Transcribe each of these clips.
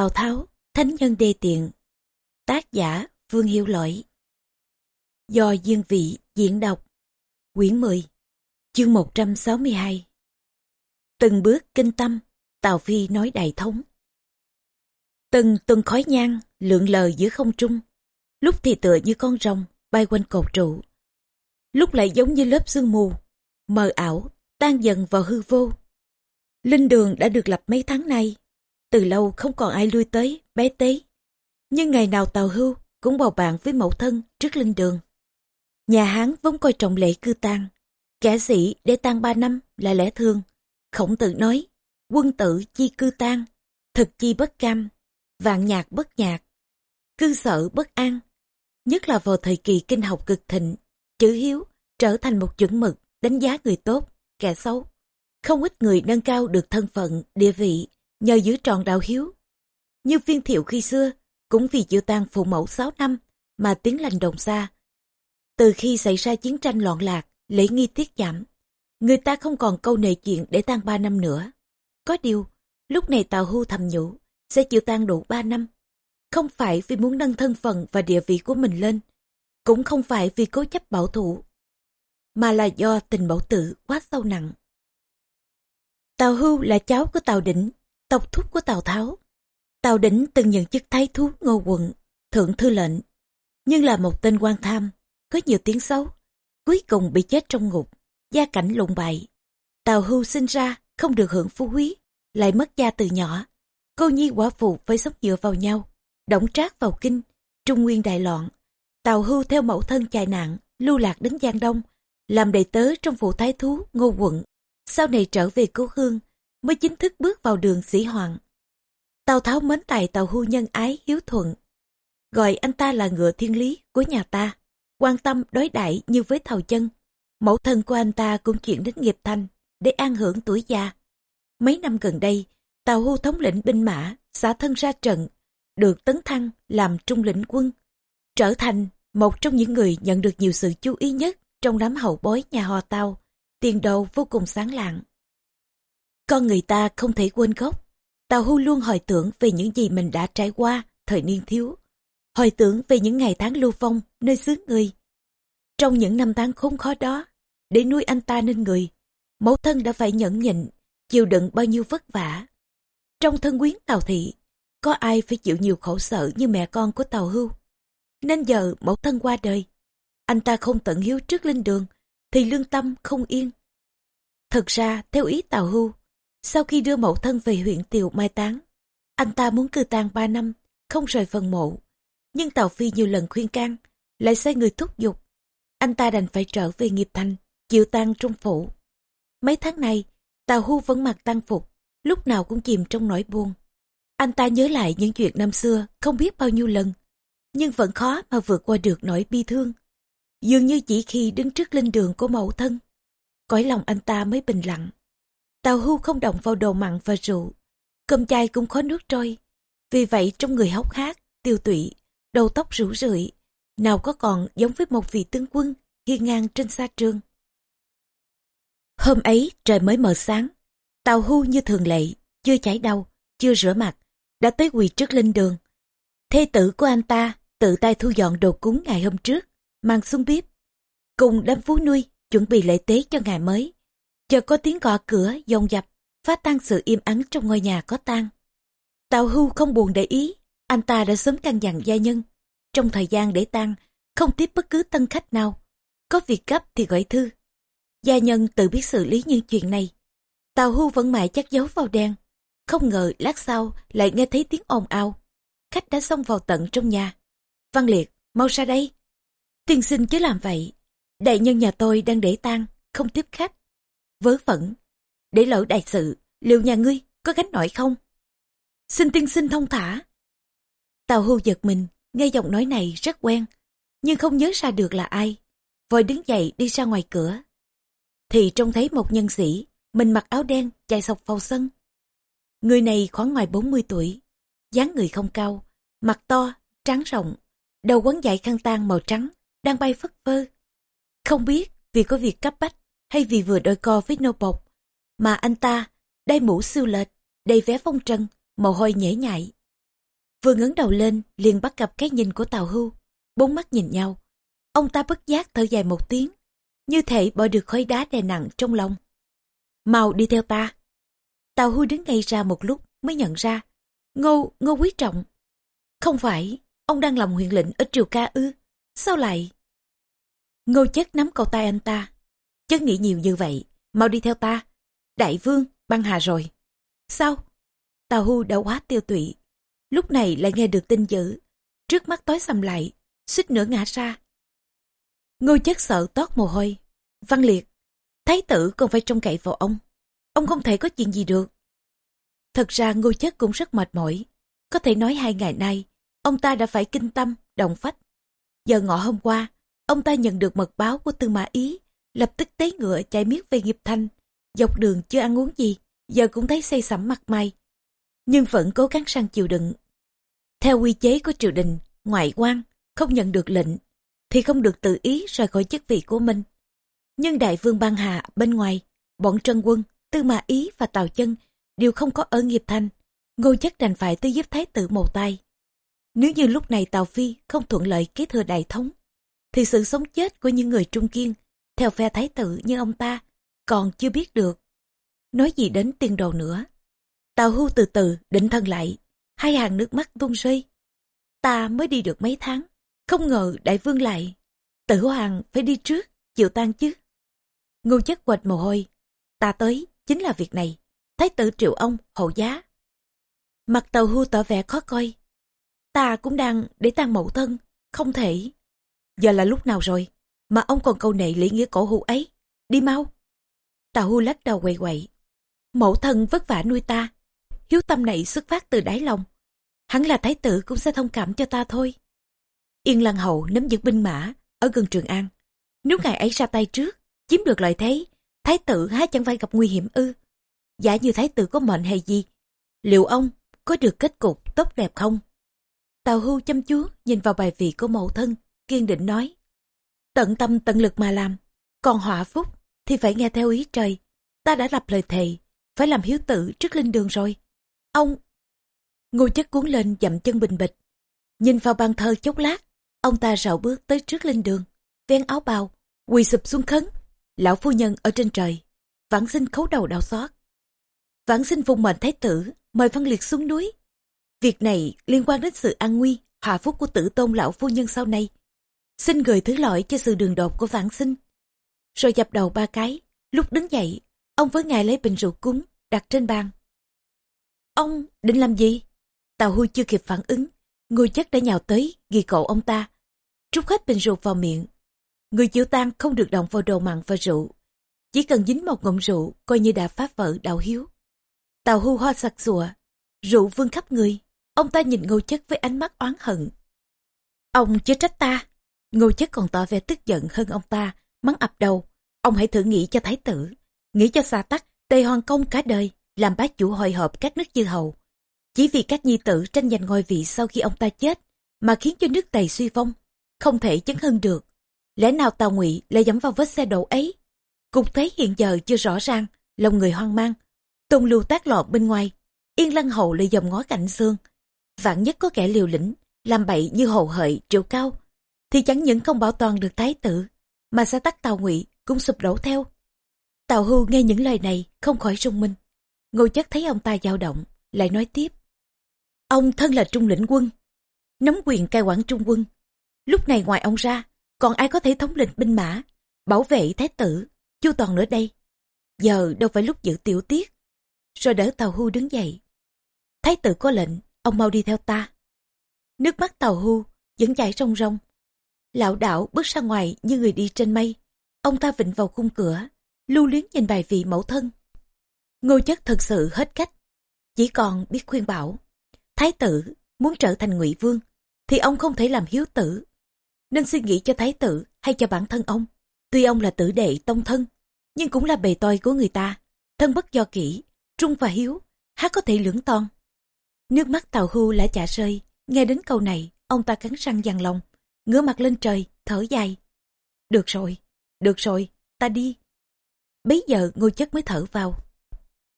Tào Tháo, Thánh Nhân Đê Tiện. Tác giả Vương Hiệu Lỗi Do Dương Vị diễn đọc. Quyển 10 Chương 162 Từng bước kinh tâm, Tào Phi nói đại thống. Từng từng khói nhang, lượn lờ giữa không trung. Lúc thì tựa như con rồng, bay quanh cột trụ. Lúc lại giống như lớp sương mù, mờ ảo, tan dần vào hư vô. Linh đường đã được lập mấy tháng nay từ lâu không còn ai lui tới, bé tế. Nhưng ngày nào tàu hưu cũng bầu bạn với mẫu thân trước linh đường. Nhà Hán vốn coi trọng lễ cư tang, kẻ sĩ để tang ba năm là lẽ thường. Khổng tử nói, quân tử chi cư tang, thực chi bất cam, vạn nhạc bất nhạc, cư sở bất an. Nhất là vào thời kỳ kinh học cực thịnh, chữ hiếu trở thành một chuẩn mực đánh giá người tốt, kẻ xấu. Không ít người nâng cao được thân phận, địa vị nhờ giữ tròn đạo hiếu. Như viên thiệu khi xưa, cũng vì chịu tang phụ mẫu 6 năm mà tiếng lành đồng xa. Từ khi xảy ra chiến tranh loạn lạc, lễ nghi tiết giảm, người ta không còn câu nệ chuyện để tang 3 năm nữa. Có điều, lúc này Tào Hưu thầm nhủ, sẽ chịu tang đủ 3 năm. Không phải vì muốn nâng thân phận và địa vị của mình lên, cũng không phải vì cố chấp bảo thủ, mà là do tình mẫu tử quá sâu nặng. Tào Hưu là cháu của Tào Đỉnh, tộc thúc của Tào Tháo. Tào Đỉnh từng nhận chức thái thú ngô quận, thượng thư lệnh, nhưng là một tên quan tham, có nhiều tiếng xấu, cuối cùng bị chết trong ngục, gia cảnh lụng bại. Tào Hưu sinh ra không được hưởng phú quý, lại mất gia từ nhỏ. Cô nhi quả phụ phải sống dựa vào nhau, động trác vào kinh, trung nguyên đại loạn. Tào Hưu theo mẫu thân chạy nạn, lưu lạc đến Giang Đông, làm đầy tớ trong phủ thái thú ngô quận. Sau này trở về cố hương, mới chính thức bước vào đường sĩ hoàng. Tào Tháo mến tài Tào Hưu nhân ái hiếu thuận, gọi anh ta là ngựa thiên lý của nhà ta, quan tâm đối đãi như với thầu chân. Mẫu thân của anh ta cũng chuyển đến nghiệp thanh để an hưởng tuổi già. Mấy năm gần đây, Tào Hưu thống lĩnh binh mã, xã thân ra trận, được tấn thăng làm trung lĩnh quân, trở thành một trong những người nhận được nhiều sự chú ý nhất trong đám hậu bối nhà họ Tào, tiền đồ vô cùng sáng lạng. Con người ta không thể quên gốc. Tào Hưu luôn hồi tưởng về những gì mình đã trải qua thời niên thiếu. Hồi tưởng về những ngày tháng lưu vong nơi xứ người. Trong những năm tháng khốn khó đó, để nuôi anh ta nên người, mẫu thân đã phải nhẫn nhịn, chịu đựng bao nhiêu vất vả. Trong thân quyến Tào Thị, có ai phải chịu nhiều khổ sở như mẹ con của Tào Hưu. Nên giờ mẫu thân qua đời, anh ta không tận hiếu trước linh đường, thì lương tâm không yên. Thật ra, theo ý Tào Hưu, sau khi đưa mẫu thân về huyện Tiều mai táng, anh ta muốn cư tang 3 năm, không rời phần mộ. Nhưng Tào Phi nhiều lần khuyên can, lại sai người thúc giục. Anh ta đành phải trở về nghiệp thành, chịu tang trung phủ. Mấy tháng nay, Tào Hu vẫn mặc tang phục, lúc nào cũng chìm trong nỗi buồn. Anh ta nhớ lại những chuyện năm xưa không biết bao nhiêu lần, nhưng vẫn khó mà vượt qua được nỗi bi thương. Dường như chỉ khi đứng trước linh đường của mẫu thân, cõi lòng anh ta mới bình lặng. Tàu hưu không động vào đồ mặn và rượu. Cơm chay cũng khó nước trôi. Vì vậy trong người hốc hác, tiêu tụy, đầu tóc rủ rượi, nào có còn giống với một vị tướng quân hiên ngang trên xa trường. Hôm ấy trời mới mờ sáng, tàu hưu như thường lệ, chưa chảy đầu, chưa rửa mặt, đã tới quỳ trước linh đường. Thê tử của anh ta tự tay thu dọn đồ cúng ngày hôm trước, mang xuống bếp, cùng đám phú nuôi chuẩn bị lễ tế cho ngày mới chợt có tiếng gõ cửa, dồn dập phá tan sự im ắng trong ngôi nhà có tang. Tào hưu không buồn để ý, anh ta đã sớm căn dặn gia nhân. Trong thời gian để tang, không tiếp bất cứ tân khách nào. Có việc gấp thì gọi thư. Gia nhân tự biết xử lý những chuyện này. Tào hưu vẫn mãi chắc giấu vào đen không ngờ lát sau lại nghe thấy tiếng ồn ào. Khách đã xông vào tận trong nhà. Văn liệt, mau ra đây. Tiên sinh chứ làm vậy. Đại nhân nhà tôi đang để tang, không tiếp khách vớ vẩn. Để lỡ đại sự, liệu nhà ngươi có gánh nổi không? Xin tiên sinh thông thả. Tào hưu giật mình, nghe giọng nói này rất quen, nhưng không nhớ ra được là ai. Vội đứng dậy đi ra ngoài cửa. Thì trông thấy một nhân sĩ, mình mặc áo đen, chạy sọc vào sân. Người này khoảng ngoài 40 tuổi, dáng người không cao, mặt to, trắng rộng, đầu quấn dải khăn tang màu trắng, đang bay phất phơ. Không biết vì có việc cấp bách hay vì vừa đôi co với nô bộc, mà anh ta đai mũ siêu lệch, đầy vé phong trần, mồ hôi nhễ nhại. Vừa ngẩng đầu lên, liền bắt gặp cái nhìn của Tào Hưu. Bốn mắt nhìn nhau. Ông ta bất giác thở dài một tiếng. Như thể bỏ được khói đá đè nặng trong lòng. Mau đi theo ta. Tào Hưu đứng ngay ra một lúc mới nhận ra. Ngô, Ngô Quý Trọng. Không phải, ông đang làm huyện lệnh ở Triều Ca ư. Sao lại? Ngô chất nắm cầu tay anh ta chớ nghĩ nhiều như vậy, mau đi theo ta. Đại vương, băng hà rồi. Sao? Tào Hu đã quá tiêu tụy. Lúc này lại nghe được tin dữ. Trước mắt tối sầm lại, suýt nữa ngã ra. Ngô chất sợ toát mồ hôi. Văn liệt, thái tử còn phải trông cậy vào ông. Ông không thể có chuyện gì được. Thật ra ngô chất cũng rất mệt mỏi. Có thể nói hai ngày nay, ông ta đã phải kinh tâm, động phách. Giờ ngọ hôm qua, ông ta nhận được mật báo của tư mã ý, lập tức tế ngựa chạy miết về nghiệp thanh. Dọc đường chưa ăn uống gì, giờ cũng thấy say sẩm mặt mày. Nhưng vẫn cố gắng sang chịu đựng. Theo quy chế của triều đình, ngoại quan, không nhận được lệnh, thì không được tự ý rời khỏi chức vị của mình. Nhưng đại vương băng hà bên ngoài, bọn trân quân, tư mã ý và tào chân đều không có ở nghiệp thanh. Ngô chất đành phải tới giúp thái tử một tay. Nếu như lúc này Tào Phi không thuận lợi kế thừa đại thống, thì sự sống chết của những người trung kiên, theo phe thái tử như ông ta, còn chưa biết được. Nói gì đến tiền đồ nữa. Tào Hưu từ từ định thân lại, hai hàng nước mắt tuôn rơi. Ta mới đi được mấy tháng, không ngờ đại vương lại. Tử hoàng phải đi trước, chịu tan chứ. Ngô chất quệt mồ hôi. Ta tới, chính là việc này. Thái tử triệu ông, hậu giá. Mặt tàu hưu tỏ vẻ khó coi. Ta cũng đang để tan mẫu thân, không thể. Giờ là lúc nào rồi, mà ông còn câu này lý nghĩa cổ hưu ấy. Đi mau. Tào hưu lắc đầu quậy quậy. Mẫu thân vất vả nuôi ta. Hiếu tâm này xuất phát từ đáy lòng. Hắn là thái tử cũng sẽ thông cảm cho ta thôi. Yên Lăng Hậu nắm giữ binh mã ở gần Trường An. Nếu ngài ấy ra tay trước, chiếm được lợi thế, thái tử há chẳng phải gặp nguy hiểm ư. Giả như thái tử có mệnh hay gì, liệu ông có được kết cục tốt đẹp không? Tào hưu chăm chú nhìn vào bài vị của mẫu thân, kiên định nói. Tận tâm tận lực mà làm, còn họa phúc thì phải nghe theo ý trời. Ta đã lập lời thề, phải làm hiếu tử trước linh đường rồi. Ông... Ngô chất cuốn lên dậm chân bình bịch. Nhìn vào bàn thờ chốc lát, ông ta rảo bước tới trước linh đường, ven áo bào, quỳ sụp xuống khấn. Lão phu nhân ở trên trời, vãng sinh khấu đầu đau xót. Vãng sinh vùng mệnh thái tử, mời văn liệt xuống núi. Việc này liên quan đến sự an nguy, hòa phúc của tử tôn lão phu nhân sau này. Xin gửi thứ lỗi cho sự đường đột của vãng sinh. Rồi dập đầu ba cái, lúc đứng dậy, ông với ngài lấy bình rượu cúng, đặt trên bàn. Ông định làm gì? Tào Huy chưa kịp phản ứng, người chất đã nhào tới, ghi cổ ông ta. Trút hết bình rượu vào miệng. Người chịu tan không được động vào đồ mặn và rượu. Chỉ cần dính một ngụm rượu, coi như đã phá vỡ đạo hiếu. Tào hưu ho sặc sụa, rượu vương khắp người. Ông ta nhìn ngô chất với ánh mắt oán hận. Ông chưa trách ta. Ngô chất còn tỏ vẻ tức giận hơn ông ta, mắng ập đầu. Ông hãy thử nghĩ cho thái tử, nghĩ cho xa tắc, tề hoàng công cả đời, làm bá chủ hồi hợp các nước chư hầu. Chỉ vì các nhi tử tranh giành ngôi vị sau khi ông ta chết, mà khiến cho nước tề suy vong, không thể chấn hưng được. Lẽ nào Tào Ngụy lại dẫm vào vết xe đổ ấy? Cục thế hiện giờ chưa rõ ràng, lòng người hoang mang. Tôn lưu tác lọt bên ngoài, yên lăng hậu lại dòng ngó cạnh xương. Vạn nhất có kẻ liều lĩnh, làm bậy như hồ hợi, triệu cao, thì chẳng những không bảo toàn được thái tử, mà sẽ tắc Tào Ngụy cũng sụp đổ theo. Tào Hưu nghe những lời này không khỏi rung minh. Ngô chất thấy ông ta dao động, lại nói tiếp. Ông thân là trung lĩnh quân, nắm quyền cai quản trung quân. Lúc này ngoài ông ra, còn ai có thể thống lĩnh binh mã, bảo vệ thái tử, chu toàn nữa đây. Giờ đâu phải lúc giữ tiểu tiết. Rồi đỡ Tàu hưu đứng dậy. Thái tử có lệnh, ông mau đi theo ta. Nước mắt Tàu hưu vẫn chảy rong rong. Lão đảo bước ra ngoài như người đi trên mây. Ông ta vịnh vào khung cửa, lưu luyến nhìn bài vị mẫu thân. Ngô chất thật sự hết cách. Chỉ còn biết khuyên bảo. Thái tử muốn trở thành ngụy vương, thì ông không thể làm hiếu tử. Nên suy nghĩ cho thái tử hay cho bản thân ông. Tuy ông là tử đệ tông thân, nhưng cũng là bề tôi của người ta. Thân bất do kỹ, trung và hiếu, há có thể lưỡng ton. Nước mắt tàu hưu đã chả rơi, nghe đến câu này, ông ta cắn răng dằn lòng, ngửa mặt lên trời, thở dài. Được rồi, được rồi, ta đi. Bấy giờ ngôi chất mới thở vào.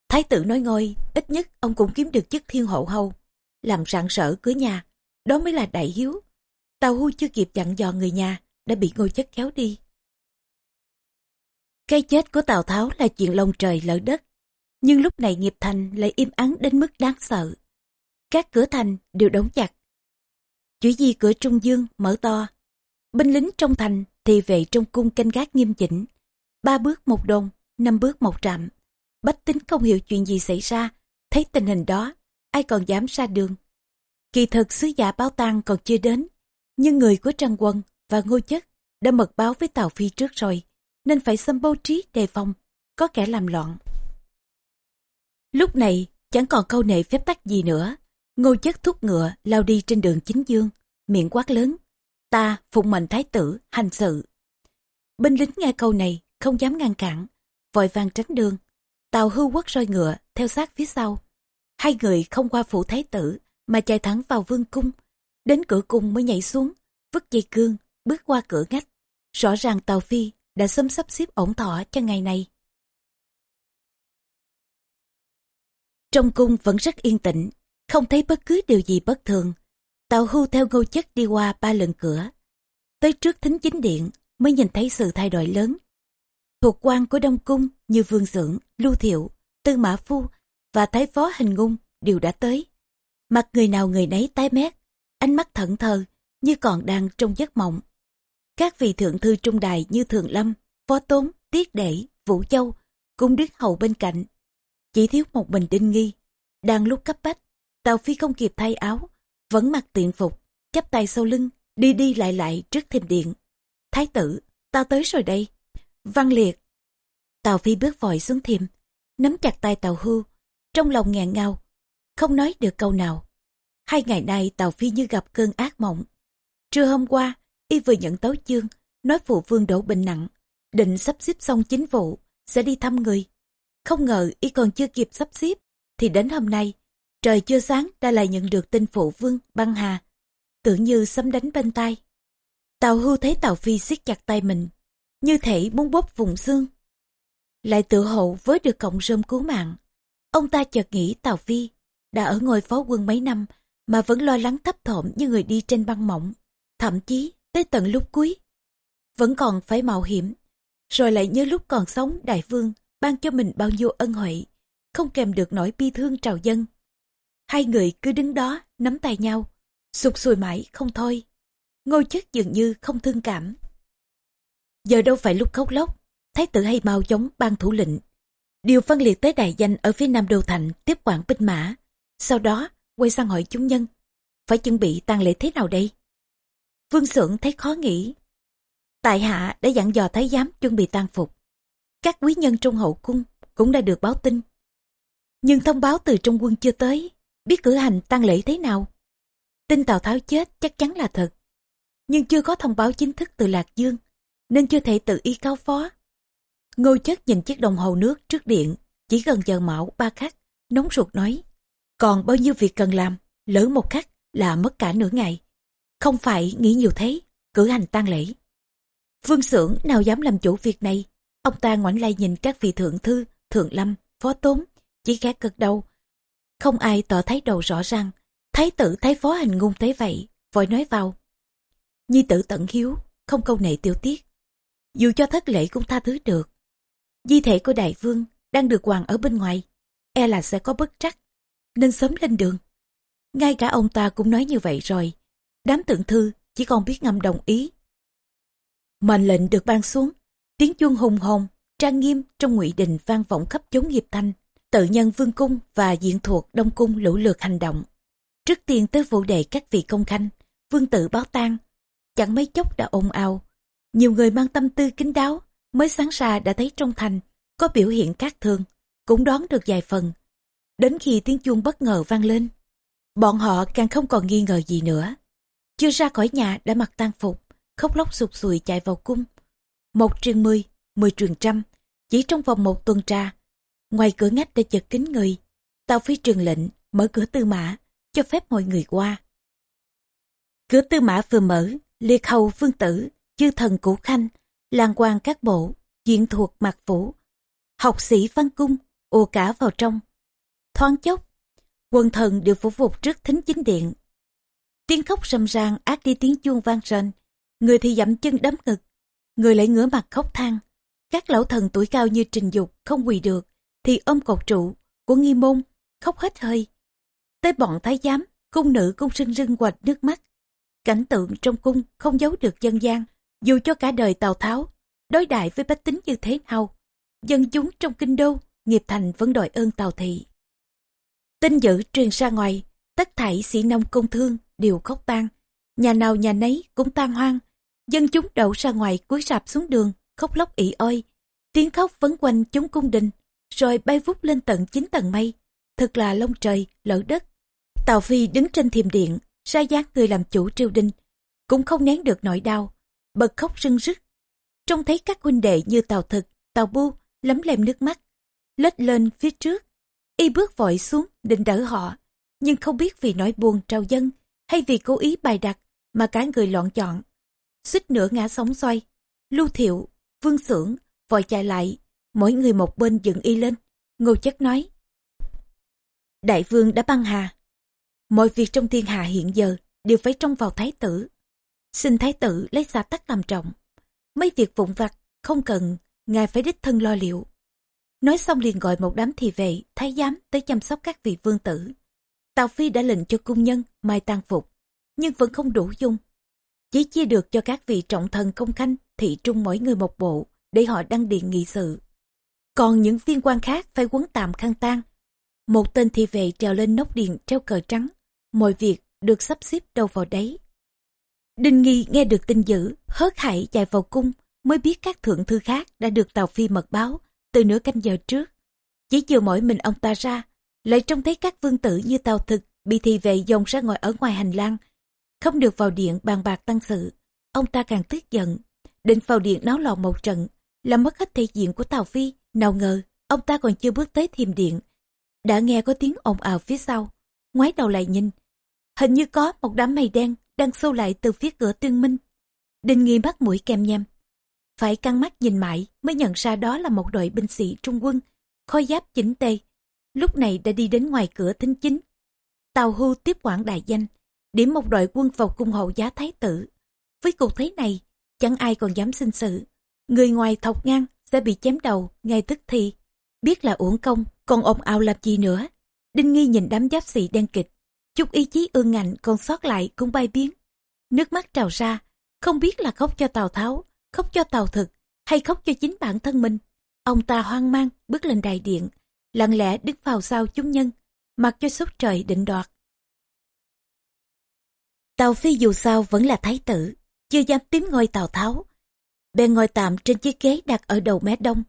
Thái tử nói ngôi, ít nhất ông cũng kiếm được chức thiên hộ hầu. làm rạng sở cửa nhà, đó mới là đại hiếu. Tào hưu chưa kịp dặn dò người nhà, đã bị ngô chất kéo đi. Cái chết của Tào Tháo là chuyện lông trời lỡ đất, nhưng lúc này nghiệp thành lại im ắng đến mức đáng sợ. Các cửa thành đều đóng chặt. Chỉ di cửa Trung Dương mở to. Binh lính trong thành thì về trong cung canh gác nghiêm chỉnh. Ba bước một đồn, năm bước một trạm. Bách tính không hiểu chuyện gì xảy ra, thấy tình hình đó, ai còn dám ra đường. Kỳ thực sứ giả báo tang còn chưa đến, nhưng người của trang Quân và Ngô Chất đã mật báo với Tàu Phi trước rồi, nên phải xâm bố trí đề phòng, có kẻ làm loạn. Lúc này, chẳng còn câu nệ phép tắc gì nữa. Ngô Chất thúc ngựa lao đi trên đường chính dương, miệng quát lớn. Ta phụng mệnh thái tử, hành sự. Binh lính nghe câu này, không dám ngăn cản, vội vàng tránh đường. Tàu hưu quất roi ngựa, theo sát phía sau. Hai người không qua phủ thái tử, mà chạy thẳng vào vương cung. Đến cửa cung mới nhảy xuống, vứt dây cương, bước qua cửa ngách. Rõ ràng Tàu Phi đã sớm sắp xếp ổn thỏa cho ngày này. Trong cung vẫn rất yên tĩnh, không thấy bất cứ điều gì bất thường. Tàu hưu theo ngô chất đi qua ba lần cửa. Tới trước thính chính điện mới nhìn thấy sự thay đổi lớn. Thuộc quan của Đông Cung như Vương Dưỡng, Lưu Thiệu, Tư Mã Phu và Thái Phó Hình Ngung đều đã tới. Mặt người nào người nấy tái mét, ánh mắt thẫn thờ như còn đang trong giấc mộng. Các vị thượng thư trung đài như Thường Lâm, Phó Tốn, Tiết Đệ, Vũ Châu cũng đứng hầu bên cạnh. Chỉ thiếu một mình Đinh Nghi. Đang lúc cấp bách, Tào Phi không kịp thay áo, vẫn mặc tiện phục, chắp tay sau lưng, đi đi lại lại trước thềm điện. Thái tử, ta tới rồi đây. Văn liệt. Tào Phi bước vội xuống thềm, nắm chặt tay Tào Hưu, trong lòng ngẹn ngào, không nói được câu nào. Hai ngày nay Tào Phi như gặp cơn ác mộng. Trưa hôm qua, y vừa nhận tấu chương, nói phụ vương đổ bệnh nặng, định sắp xếp xong chính vụ, sẽ đi thăm người. Không ngờ y còn chưa kịp sắp xếp, thì đến hôm nay, trời chưa sáng đã lại nhận được tin phụ vương băng hà, tưởng như sấm đánh bên tai. Tào hưu thấy Tào Phi siết chặt tay mình, như thể muốn bóp vùng xương. Lại tự hộ với được cộng rơm cứu mạng. Ông ta chợt nghĩ Tào Phi đã ở ngôi phó quân mấy năm mà vẫn lo lắng thấp thỏm như người đi trên băng mỏng. Thậm chí tới tận lúc cuối, vẫn còn phải mạo hiểm. Rồi lại nhớ lúc còn sống đại vương ban cho mình bao nhiêu ân huệ, không kèm được nỗi bi thương trào dân. Hai người cứ đứng đó nắm tay nhau, sụt sùi mãi không thôi. Ngôi chất dường như không thương cảm. Giờ đâu phải lúc khóc lóc, thái tử hay mau chống ban thủ lệnh. Điều phân liệt tới đại danh ở phía nam đô thành tiếp quản binh mã. Sau đó quay sang hỏi chúng nhân, phải chuẩn bị tang lễ thế nào đây? Vương Sưởng thấy khó nghĩ. Tại hạ đã dặn dò thái giám chuẩn bị tang phục. Các quý nhân trong hậu cung cũng đã được báo tin. Nhưng thông báo từ trong quân chưa tới, biết cử hành tang lễ thế nào. Tin Tào Tháo chết chắc chắn là thật. Nhưng chưa có thông báo chính thức từ Lạc Dương, nên chưa thể tự ý cáo phó. Ngô chất nhìn chiếc đồng hồ nước trước điện, chỉ gần giờ mão ba khắc, nóng ruột nói. Còn bao nhiêu việc cần làm, lỡ một khắc là mất cả nửa ngày. Không phải nghĩ nhiều thế, cử hành tang lễ. Vương Sưởng nào dám làm chủ việc này. Ông ta ngoảnh lại nhìn các vị thượng thư, thượng lâm, phó tốn, chỉ khẽ cực đầu. Không ai tỏ thấy đầu rõ ràng. Thái tử thái phó hành ngung thế vậy, vội nói vào. Nhi tử tận hiếu, không câu nệ tiêu tiết. Dù cho thất lễ cũng tha thứ được. Di thể của đại vương đang được hoàng ở bên ngoài, e là sẽ có bất trắc, nên sớm lên đường. Ngay cả ông ta cũng nói như vậy rồi. Đám tượng thư chỉ còn biết ngầm đồng ý. Mệnh lệnh được ban xuống, tiếng chuông hùng hồn, trang nghiêm trong ngụy đình vang vọng khắp chốn nghiệp thanh. Tự nhân vương cung và diện thuộc đông cung lũ lượt hành động. Trước tiên tới vụ đề các vị công khanh, vương tử báo tang, chẳng mấy chốc đã ồn ào. Nhiều người mang tâm tư kính đáo, mới sáng ra đã thấy trong thành có biểu hiện các thương, cũng đoán được vài phần. Đến khi tiếng chuông bất ngờ vang lên, bọn họ càng không còn nghi ngờ gì nữa. Chưa ra khỏi nhà đã mặc tang phục, khóc lóc sụt sùi chạy vào cung. Một truyền mười, mười truyền trăm, chỉ trong vòng một tuần tra. Ngoài cửa ngách đã chật kín người, tàu phi trường lệnh mở cửa tư mã, cho phép mọi người qua. Cửa tư mã vừa mở, liệt hầu vương tử, chư thần cũ khanh, lang quan các bộ, diện thuộc mạc phủ, học sĩ văn cung, ô cả vào trong. Thoáng chốc, Quân thần đều phục phục trước thính chính điện. Tiếng khóc râm ran ác đi tiếng chuông vang rền. Người thì dậm chân đấm ngực, người lại ngửa mặt khóc than. Các lão thần tuổi cao như trình dục không quỳ được, thì ôm cột trụ của nghi môn, khóc hết hơi. Tới bọn thái giám, cung nữ cũng sưng rưng quạch nước mắt. Cảnh tượng trong cung không giấu được dân gian, dù cho cả đời Tào Tháo, đối đại với bách tính như thế nào. Dân chúng trong kinh đô, nghiệp thành vẫn đòi ơn Tào Thị. Tin dữ truyền ra ngoài, tất thảy sĩ nông công thương đều khóc tan. Nhà nào nhà nấy cũng tan hoang. Dân chúng đậu ra ngoài cúi sạp xuống đường, khóc lóc ỉ ôi. Tiếng khóc vấn quanh chúng cung đình, rồi bay vút lên tận chín tầng mây. Thật là lông trời, lỡ đất. Tào Phi đứng trên thiềm điện, ra dáng người làm chủ triều đình, cũng không nén được nỗi đau, bật khóc rưng rức. Trông thấy các huynh đệ như Tào Thực, Tào Bu lấm lem nước mắt, lết lên phía trước. Y bước vội xuống định đỡ họ, nhưng không biết vì nỗi buồn trào dân hay vì cố ý bài đặt mà cả người loạn chọn. Xích nửa ngã sóng xoay, lưu thiệu, vương xưởng vội chạy lại, mỗi người một bên dựng y lên. Ngô chất nói, Đại vương đã băng hà, mọi việc trong thiên hạ hiện giờ đều phải trông vào thái tử. Xin thái tử lấy xa tắc làm trọng. Mấy việc vụn vặt không cần, ngài phải đích thân lo liệu. Nói xong liền gọi một đám thị vệ, thái giám tới chăm sóc các vị vương tử. Tào Phi đã lệnh cho cung nhân mai tang phục, nhưng vẫn không đủ dung. Chỉ chia được cho các vị trọng thần công khanh, thị trung mỗi người một bộ, để họ đăng điện nghị sự. Còn những viên quan khác phải quấn tạm khăn tang. Một tên thị vệ trèo lên nóc điện treo cờ trắng, mọi việc được sắp xếp đâu vào đấy. Đinh Nghi nghe được tin dữ, hớt hải chạy vào cung, mới biết các thượng thư khác đã được Tàu Phi mật báo từ nửa canh giờ trước. Chỉ chừa mỗi mình ông ta ra, lại trông thấy các vương tử như Tàu Thực bị thị vệ dồn ra ngồi ở ngoài hành lang, không được vào điện bàn bạc tăng sự. Ông ta càng tức giận, định vào điện náo loạn một trận, làm mất hết thể diện của Tàu Phi. Nào ngờ, ông ta còn chưa bước tới thiềm điện, đã nghe có tiếng ồn ào phía sau, ngoái đầu lại nhìn, Hình như có một đám mây đen đang xô lại từ phía cửa tương minh. Đinh nghi bắt mũi kem nhem. Phải căng mắt nhìn mãi mới nhận ra đó là một đội binh sĩ trung quân, khói giáp chỉnh tề. Lúc này đã đi đến ngoài cửa thính chính. Tàu hưu tiếp quản đại danh, điểm một đội quân vào cung hậu giá thái tử. Với cục thế này, chẳng ai còn dám sinh sự. Người ngoài thọc ngang sẽ bị chém đầu ngay tức thì. Biết là uổng công, còn ồn ào làm gì nữa. Đinh nghi nhìn đám giáp sĩ đen kịch, chút ý chí ương ngạnh còn sót lại cũng bay biến. Nước mắt trào ra, không biết là khóc cho Tào Tháo, khóc cho Tào Thực, hay khóc cho chính bản thân mình. Ông ta hoang mang bước lên đại điện, lặng lẽ đứng vào sau chúng nhân, mặc cho sốt trời định đoạt. Tào Phi dù sao vẫn là thái tử, chưa dám tím ngôi Tào Tháo. Bèn ngồi tạm trên chiếc ghế đặt ở đầu mé đông.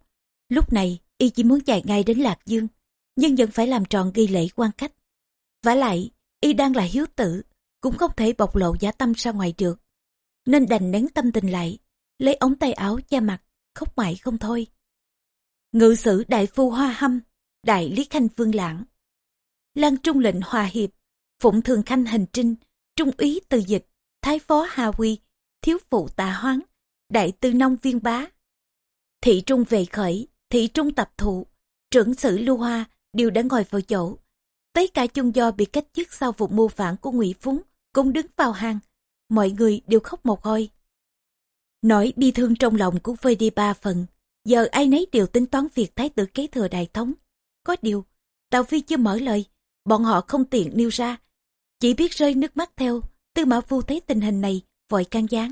Lúc này, y chỉ muốn chạy ngay đến Lạc Dương, nhưng vẫn phải làm tròn ghi lễ quan cách. vả lại, y đang là hiếu tử, cũng không thể bộc lộ giả tâm ra ngoài được. Nên đành nén tâm tình lại, lấy ống tay áo che mặt, khóc mãi không thôi. Ngự sử đại phu hoa hâm, đại lý khanh vương lãng. Lan trung lệnh hòa hiệp, phụng thường khanh hành trinh, trung úy từ dịch, thái phó hà quy, thiếu phụ tạ hoáng, đại tư nông viên bá. Thị trung về khởi, thị trung tập thụ, trưởng sử lưu hoa đều đã ngồi vào chỗ Tất cả chung do bị cách chức sau vụ mưu phản của ngụy Phúng cũng đứng vào hàng. Mọi người đều khóc một hồi. Nỗi bi thương trong lòng cũng vơi đi ba phần. Giờ ai nấy đều tính toán việc thái tử kế thừa đại thống. Có điều, Tào Phi chưa mở lời, bọn họ không tiện nêu ra. Chỉ biết rơi nước mắt theo, tư mã phu thấy tình hình này, vội can gián.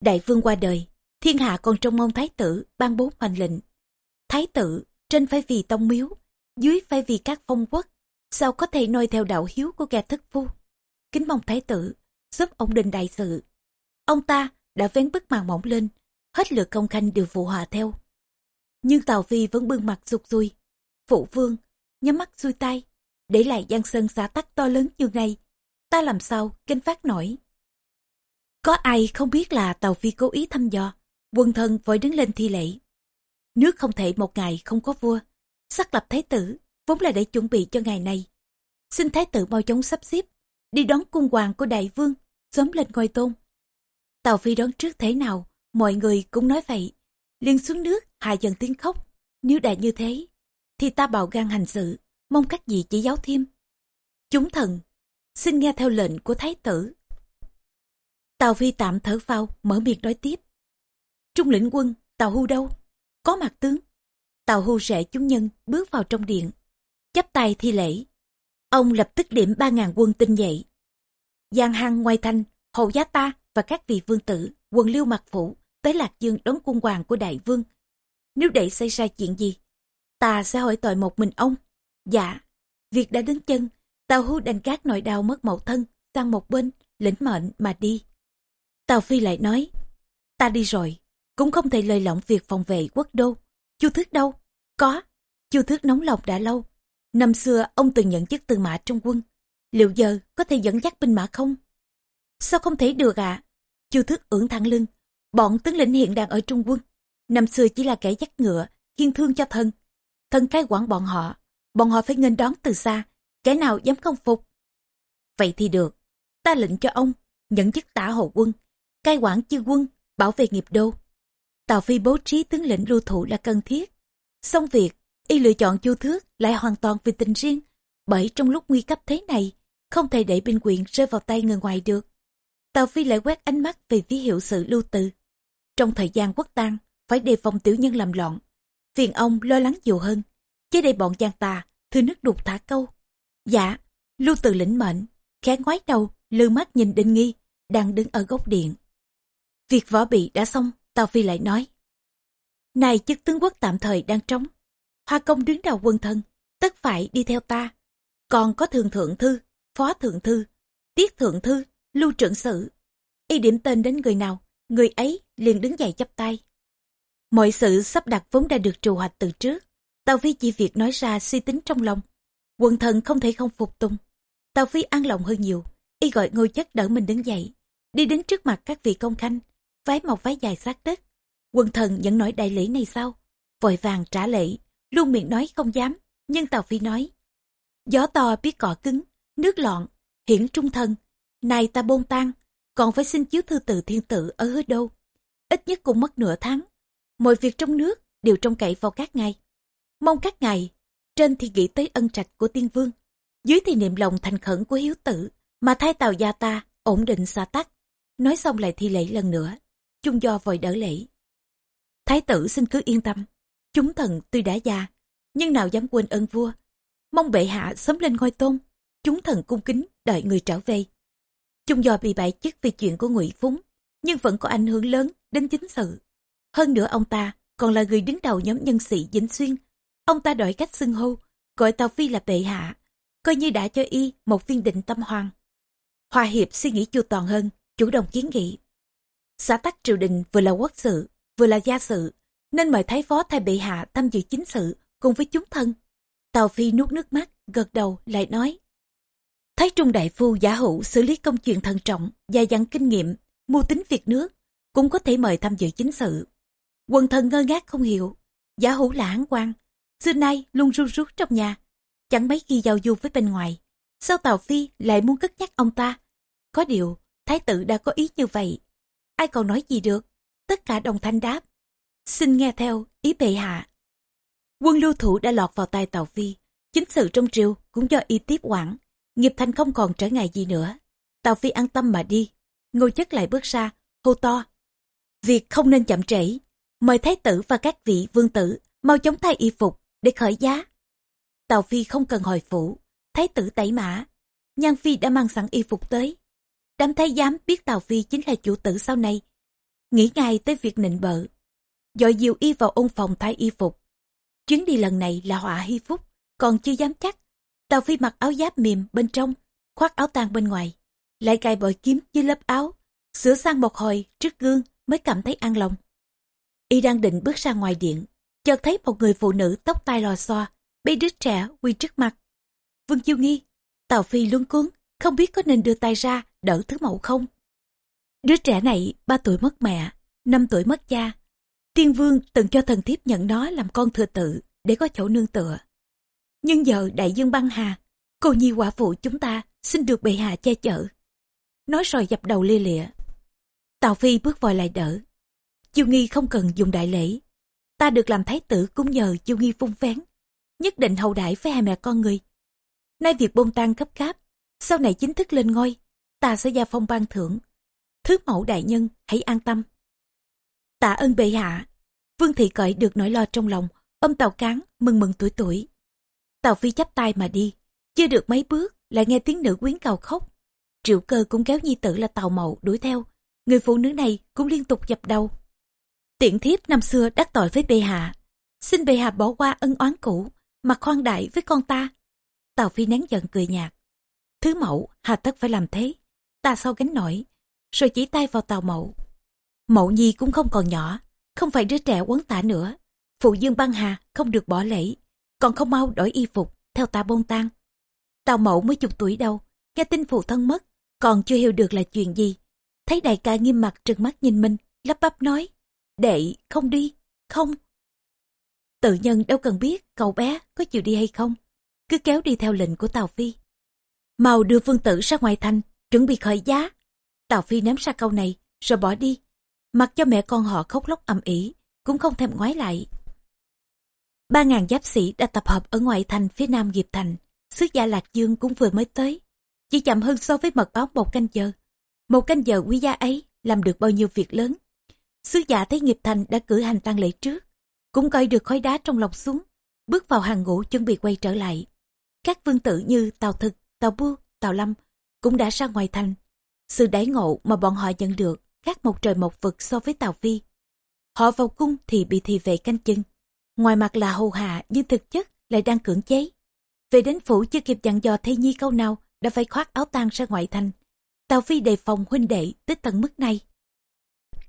Đại vương qua đời, thiên hạ còn trông mong thái tử ban bố hoành lệnh. Thái tử, trên phải vì tông miếu, dưới phải vì các phong quốc, sao có thể noi theo đạo hiếu của kẻ thức phu. Kính mong thái tử, giúp ông đình đại sự. Ông ta đã vén bức màn mỏng lên, hết lượt công khanh đều phụ hòa theo. Nhưng Tào Phi vẫn bưng mặt rụt rùi Phụ vương, nhắm mắt xuôi tay, để lại giang sơn xã tắc to lớn như ngay. Ta làm sao, kinh phát nổi. Có ai không biết là Tào Phi cố ý thăm dò, quân thân vội đứng lên thi lễ. Nước không thể một ngày không có vua, xác lập thái tử vốn là để chuẩn bị cho ngày này. Xin thái tử mau chóng sắp xếp, đi đón cung hoàng của đại vương, sớm lên ngôi tôn. Tàu Phi đón trước thế nào, mọi người cũng nói vậy. liền xuống nước, hạ dần tiếng khóc. Nếu đã như thế, thì ta bạo gan hành sự, mong các gì chỉ giáo thêm. Chúng thần, xin nghe theo lệnh của thái tử. Tào Phi tạm thở phao, mở miệng nói tiếp. Trung lĩnh quân, Tào hưu đâu? Có mặt tướng. Tào hưu rẽ chúng nhân bước vào trong điện. chắp tay thi lễ. Ông lập tức điểm ba ngàn quân tinh dậy. Giang Hăng ngoài thanh, hậu giá ta và các vị vương tử, quần liêu mặt phủ, tới Lạc Dương đón cung hoàng của đại vương. Nếu để xảy ra chuyện gì, ta sẽ hỏi tội một mình ông. Dạ, việc đã đến chân, Tào hưu đành cát nội đau mất mẫu thân, sang một bên, lĩnh mệnh mà đi. Tào Phi lại nói, ta đi rồi, cũng không thể lời lỏng việc phòng vệ quốc đô. Chu Thước đâu? Có, Chu Thước nóng lòng đã lâu. Năm xưa ông từng nhận chức tư mã trong quân. Liệu giờ có thể dẫn dắt binh mã không? Sao không thể được ạ? À? Chu Thước ưỡn thẳng lưng. Bọn tướng lĩnh hiện đang ở trung quân. Năm xưa chỉ là kẻ dắt ngựa, kiên thương cho thân. Thân cái quản bọn họ. Bọn họ phải nghênh đón từ xa. Kẻ nào dám không phục? Vậy thì được. Ta lệnh cho ông nhận chức tả hộ quân, cai quản chư quân, bảo vệ nghiệp đô. Tào Phi bố trí tướng lĩnh lưu thủ là cần thiết. Xong việc, y lựa chọn chu thước lại hoàn toàn vì tình riêng, bởi trong lúc nguy cấp thế này, không thể để binh quyền rơi vào tay người ngoài được. Tào Phi lại quét ánh mắt về phía hiệu sự lưu từ. Trong thời gian quốc tang, phải đề phòng tiểu nhân làm loạn. Phiền ông lo lắng nhiều hơn, chứ đây bọn giang tà, thư nước đục thả câu. Dạ, lưu từ lĩnh mệnh, khẽ ngoái đầu, lư mắt nhìn đinh nghi, đang đứng ở góc điện. Việc võ bị đã xong, Tào Phi lại nói. Này chức tướng quốc tạm thời đang trống. Hoa công đứng đầu quân thân, tất phải đi theo ta. Còn có thường thượng thư, phó thượng thư, tiết thượng thư, lưu trưởng sự. Y điểm tên đến người nào, người ấy liền đứng dậy chắp tay. Mọi sự sắp đặt vốn đã được trù hoạch từ trước. Tào Phi chỉ việc nói ra suy tính trong lòng. Quân thần không thể không phục tùng. Tào Phi an lòng hơn nhiều. Y gọi ngôi chất đỡ mình đứng dậy. Đi đến trước mặt các vị công khanh. Váy mọc váy dài sát đất. Quân thần nhận nổi đại lễ này sao? Vội vàng trả lễ. Luôn miệng nói không dám. Nhưng Tào Phi nói. Gió to biết cỏ cứng. Nước lọn. Hiển trung thân. Này ta bôn tan. Còn phải xin chiếu thư từ thiên tử ở hứa đâu. Ít nhất cũng mất nửa tháng. Mọi việc trong nước đều trông cậy vào các ngài. Mong các ngài. Trên thì nghĩ tới ân trạch của tiên vương. Dưới thì niệm lòng thành khẩn của hiếu tử. Mà thay tàu gia ta ổn định xa tắc. Nói xong lại thi lễ lần nữa chung do vội đỡ lễ. Thái tử xin cứ yên tâm. Chúng thần tuy đã già, nhưng nào dám quên ơn vua. Mong bệ hạ sớm lên ngôi tôn. Chúng thần cung kính đợi người trở về. chung do bị bại chức vì chuyện của Ngụy Phúng, nhưng vẫn có ảnh hưởng lớn đến chính sự. Hơn nữa ông ta còn là người đứng đầu nhóm nhân sĩ Vĩnh Xuyên. Ông ta đổi cách xưng hô, gọi Tào Phi là bệ hạ, coi như đã cho y một viên định tâm hoàng. Hòa hiệp suy nghĩ chu toàn hơn, chủ động kiến nghị. Xã tắc triều đình vừa là quốc sự, vừa là gia sự, nên mời thái phó thay bệ hạ tham dự chính sự cùng với chúng thân. Tào Phi nuốt nước mắt, gật đầu lại nói. Thái Trung Đại Phu giả hữu xử lý công chuyện thận trọng, dài dặn kinh nghiệm, mưu tính việc nước, cũng có thể mời tham dự chính sự. Quần thần ngơ ngác không hiểu, giả hữu là hán quan, xưa nay luôn ru rút trong nhà, chẳng mấy khi giao du với bên ngoài. Sao Tào Phi lại muốn cất nhắc ông ta? Có điều, thái tử đã có ý như vậy. Ai còn nói gì được? Tất cả đồng thanh đáp. Xin nghe theo ý bệ hạ. Quân lưu thủ đã lọt vào tay Tào Phi. Chính sự trong triều cũng do y tiếp quản. Nghiệp thành không còn trở ngại gì nữa. Tào Phi an tâm mà đi. Ngô chất lại bước ra, hô to. Việc không nên chậm trễ. Mời thái tử và các vị vương tử mau chóng thay y phục để khởi giá. Tào Phi không cần hồi phủ. Thái tử tẩy mã. Nhan Phi đã mang sẵn y phục tới. Đám thái giám biết Tào Phi chính là chủ tử sau này. Nghĩ ngay tới việc nịnh bợ. Dội diều y vào ôn phòng thay y phục. Chuyến đi lần này là họa hy phúc, còn chưa dám chắc. Tào Phi mặc áo giáp mềm bên trong, khoác áo tang bên ngoài. Lại cài bội kiếm dưới lớp áo, sửa sang một hồi trước gương mới cảm thấy an lòng. Y đang định bước ra ngoài điện, chợt thấy một người phụ nữ tóc tai lò xo, bê đứa trẻ quỳ trước mặt. Vương Chiêu Nghi, Tào Phi luống cuốn, không biết có nên đưa tay ra đỡ thứ mẫu không. Đứa trẻ này ba tuổi mất mẹ, năm tuổi mất cha. Tiên vương từng cho thần thiếp nhận nó làm con thừa tự để có chỗ nương tựa. Nhưng giờ đại dương băng hà, cô nhi quả phụ chúng ta xin được bệ hạ che chở. Nói rồi dập đầu lia lịa. Tào Phi bước vòi lại đỡ. Chiêu nghi không cần dùng đại lễ. Ta được làm thái tử cũng nhờ chiêu nghi vung vén. Nhất định hậu đại với hai mẹ con người. Nay việc bôn tan cấp cáp sau này chính thức lên ngôi, ta sẽ gia phong ban thưởng. Thứ mẫu đại nhân, hãy an tâm. Tạ ơn bệ hạ, Vương Thị cởi được nỗi lo trong lòng, ôm tàu cán, mừng mừng tuổi tuổi. Tàu Phi chắp tay mà đi, chưa được mấy bước, lại nghe tiếng nữ quyến cầu khóc. Triệu cơ cũng kéo nhi tử là tàu mậu đuổi theo, người phụ nữ này cũng liên tục dập đầu. Tiện thiếp năm xưa đắc tội với bệ hạ, xin bệ hạ bỏ qua ân oán cũ, mà khoan đại với con ta. Tàu Phi nén giận cười nhạt. Thứ mẫu, hà tất phải làm thế, ta sao gánh nổi, rồi chỉ tay vào tàu mẫu. mẫu nhi cũng không còn nhỏ, không phải đứa trẻ quấn tả nữa. Phụ dương băng hà không được bỏ lễ, còn không mau đổi y phục, theo ta bôn tang. tàu mẫu mới chục tuổi đâu, nghe tin phụ thân mất, còn chưa hiểu được là chuyện gì. Thấy đại ca nghiêm mặt trừng mắt nhìn mình, lắp bắp nói, đệ, không đi, không. Tự nhân đâu cần biết cậu bé có chịu đi hay không, cứ kéo đi theo lệnh của tàu Phi. Màu đưa vương tử ra ngoài thành, chuẩn bị khởi giá. Tào Phi ném ra câu này, rồi bỏ đi. Mặc cho mẹ con họ khóc lóc ầm ĩ, cũng không thèm ngoái lại. Ba ngàn giáp sĩ đã tập hợp ở ngoại thành phía nam Nghiệp Thành. Sứ giả Lạc Dương cũng vừa mới tới. Chỉ chậm hơn so với mật báo một canh giờ. Một canh giờ quý giá ấy làm được bao nhiêu việc lớn. Sứ giả thấy Nghiệp Thành đã cử hành tang lễ trước. Cũng coi được khói đá trong lòng xuống. Bước vào hàng ngũ chuẩn bị quay trở lại. Các vương tử như Tào Thực, Tào Bu, Tào Lâm cũng đã ra ngoài thành. Sự đãi ngộ mà bọn họ nhận được khác một trời một vực so với Tào Phi. Họ vào cung thì bị thị vệ canh chừng. Ngoài mặt là hầu hạ nhưng thực chất lại đang cưỡng chế. Về đến phủ chưa kịp dặn dò thê nhi câu nào đã phải khoác áo tang ra ngoại thành. Tào Phi đề phòng huynh đệ tới tận mức này.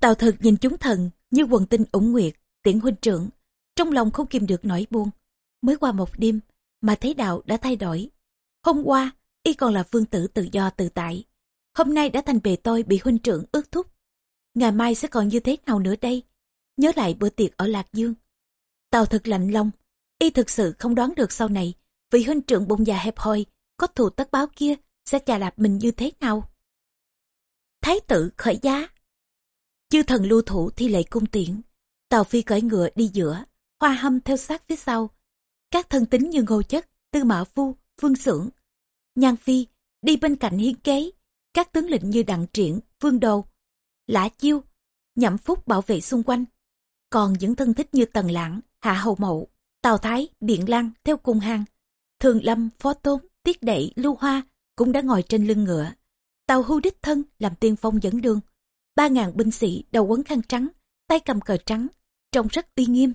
Tào thực nhìn chúng thần như quần tinh ủng nguyệt, tiễn huynh trưởng. Trong lòng không kìm được nỗi buồn. Mới qua một đêm mà thấy đạo đã thay đổi. Hôm qua, y còn là vương tử tự do tự tại. Hôm nay đã thành bề tôi bị huynh trưởng ước thúc. Ngày mai sẽ còn như thế nào nữa đây? Nhớ lại bữa tiệc ở Lạc Dương. Tào thực lạnh lòng, y thực sự không đoán được sau này, vị huynh trưởng bụng già hẹp hòi, có thù tất báo kia sẽ chà đạp mình như thế nào? Thái tử khởi giá. Chư thần lưu thủ thi lệ cung tiễn, Tào Phi cởi ngựa đi giữa, hoa hâm theo sát phía sau. Các thân tính như ngô chất, tư mã phu, phương Sưởng, nhan phi đi bên cạnh hiên kế, các tướng lĩnh như đặng triển, vương đồ, lã chiêu, nhậm phúc bảo vệ xung quanh. Còn những thân thích như tần lãng, hạ hầu mậu, tào thái, biện lăng theo cùng hàng. Thường lâm, phó tôn, tiết đệ, lưu hoa cũng đã ngồi trên lưng ngựa. Tàu hưu đích thân làm tiên phong dẫn đường. Ba ngàn binh sĩ đầu quấn khăn trắng, tay cầm cờ trắng, trông rất uy nghiêm.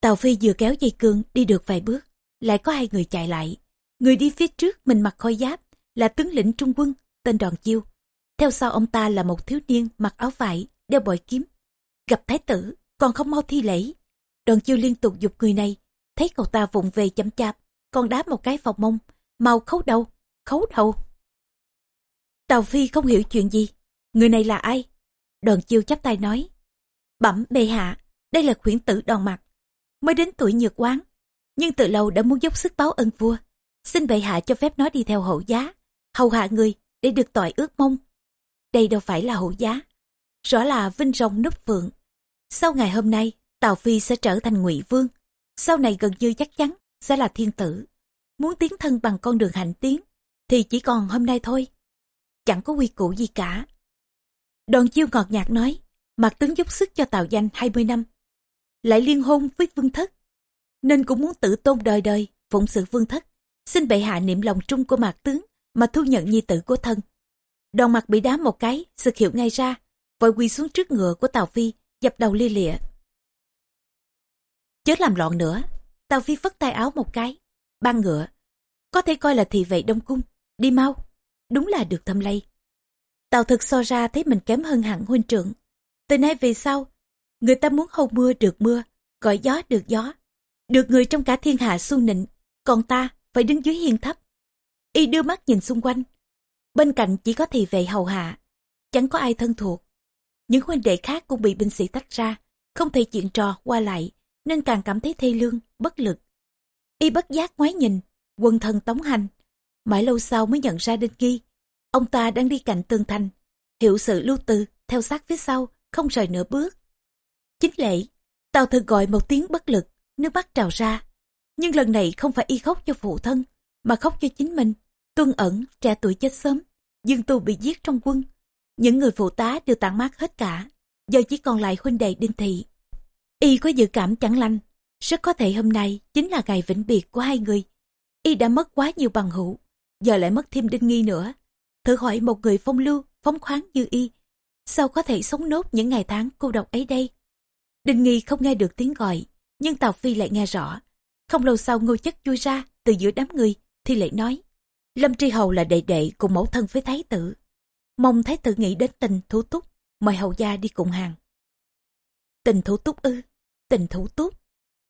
Tàu Phi vừa kéo dây cương đi được vài bước, lại có hai người chạy lại. Người đi phía trước mình mặc khôi giáp, là tướng lĩnh trung quân, tên Đoàn Chiêu. Theo sau ông ta là một thiếu niên mặc áo vải, đeo bội kiếm. Gặp thái tử, còn không mau thi lễ. Đoàn Chiêu liên tục dục người này, thấy cậu ta vụng về chậm chạp, còn đá một cái vào mông, mau khấu đầu, khấu đầu. Tàu Phi không hiểu chuyện gì, người này là ai? Đoàn Chiêu chắp tay nói, bẩm bệ hạ, đây là khuyển tử đòn mặt, mới đến tuổi nhược quán, nhưng từ lâu đã muốn dốc sức báo ân vua. Xin bệ hạ cho phép nó đi theo hậu giá, hầu hạ người để được tội ước mong. Đây đâu phải là hậu giá, rõ là vinh rồng núp phượng. Sau ngày hôm nay, Tào Phi sẽ trở thành ngụy vương, sau này gần như chắc chắn sẽ là thiên tử. Muốn tiến thân bằng con đường hạnh tiến, thì chỉ còn hôm nay thôi. Chẳng có quy củ gì cả. Đoàn chiêu ngọt nhạt nói, mặt tướng giúp sức cho Tào danh 20 năm. Lại liên hôn với vương thất, nên cũng muốn tự tôn đời đời, phụng sự vương thất. Xin bệ hạ niệm lòng trung của mạc tướng mà thu nhận nhi tử của thân. Đoàn mặt bị đá một cái, sực hiệu ngay ra, vội quỳ xuống trước ngựa của Tào Phi, dập đầu lia lịa. Chớ làm loạn nữa, Tào Phi phất tay áo một cái, ban ngựa. Có thể coi là thị vệ đông cung, đi mau, đúng là được thâm lây. Tào thực so ra thấy mình kém hơn hẳn huynh trưởng. Từ nay về sau, người ta muốn hầu mưa được mưa, gọi gió được gió. Được người trong cả thiên hạ xu nịnh, còn ta phải đứng dưới hiên thấp. Y đưa mắt nhìn xung quanh. Bên cạnh chỉ có thị vệ hầu hạ, chẳng có ai thân thuộc. Những huynh đệ khác cũng bị binh sĩ tách ra, không thể chuyện trò qua lại, nên càng cảm thấy thê lương, bất lực. Y bất giác ngoái nhìn, quần thần tống hành. Mãi lâu sau mới nhận ra Đinh Nghi. Ông ta đang đi cạnh tường thành, hiệu sự lưu từ, theo sát phía sau, không rời nửa bước. Chính lễ, Tào thực gọi một tiếng bất lực, nước mắt trào ra. Nhưng lần này không phải y khóc cho phụ thân, mà khóc cho chính mình. Tuân ẩn, trẻ tuổi chết sớm, Dương Tu bị giết trong quân. Những người phụ tá đều tản mát hết cả, giờ chỉ còn lại huynh đệ Đinh Thị. Y có dự cảm chẳng lành, rất có thể hôm nay chính là ngày vĩnh biệt của hai người. Y đã mất quá nhiều bằng hữu, giờ lại mất thêm Đinh Nghi nữa. Thử hỏi một người phong lưu, phóng khoáng như Y, sao có thể sống nốt những ngày tháng cô độc ấy đây? Đinh Nghi không nghe được tiếng gọi, nhưng Tào Phi lại nghe rõ. Không lâu sau ngô chất chui ra từ giữa đám người, thì lại nói. Lâm Tri Hầu là đệ đệ cùng mẫu thân với Thái tử. Mong Thái tử nghĩ đến tình thủ túc, mời hầu gia đi cùng hàng. Tình thủ túc ư, tình thủ túc.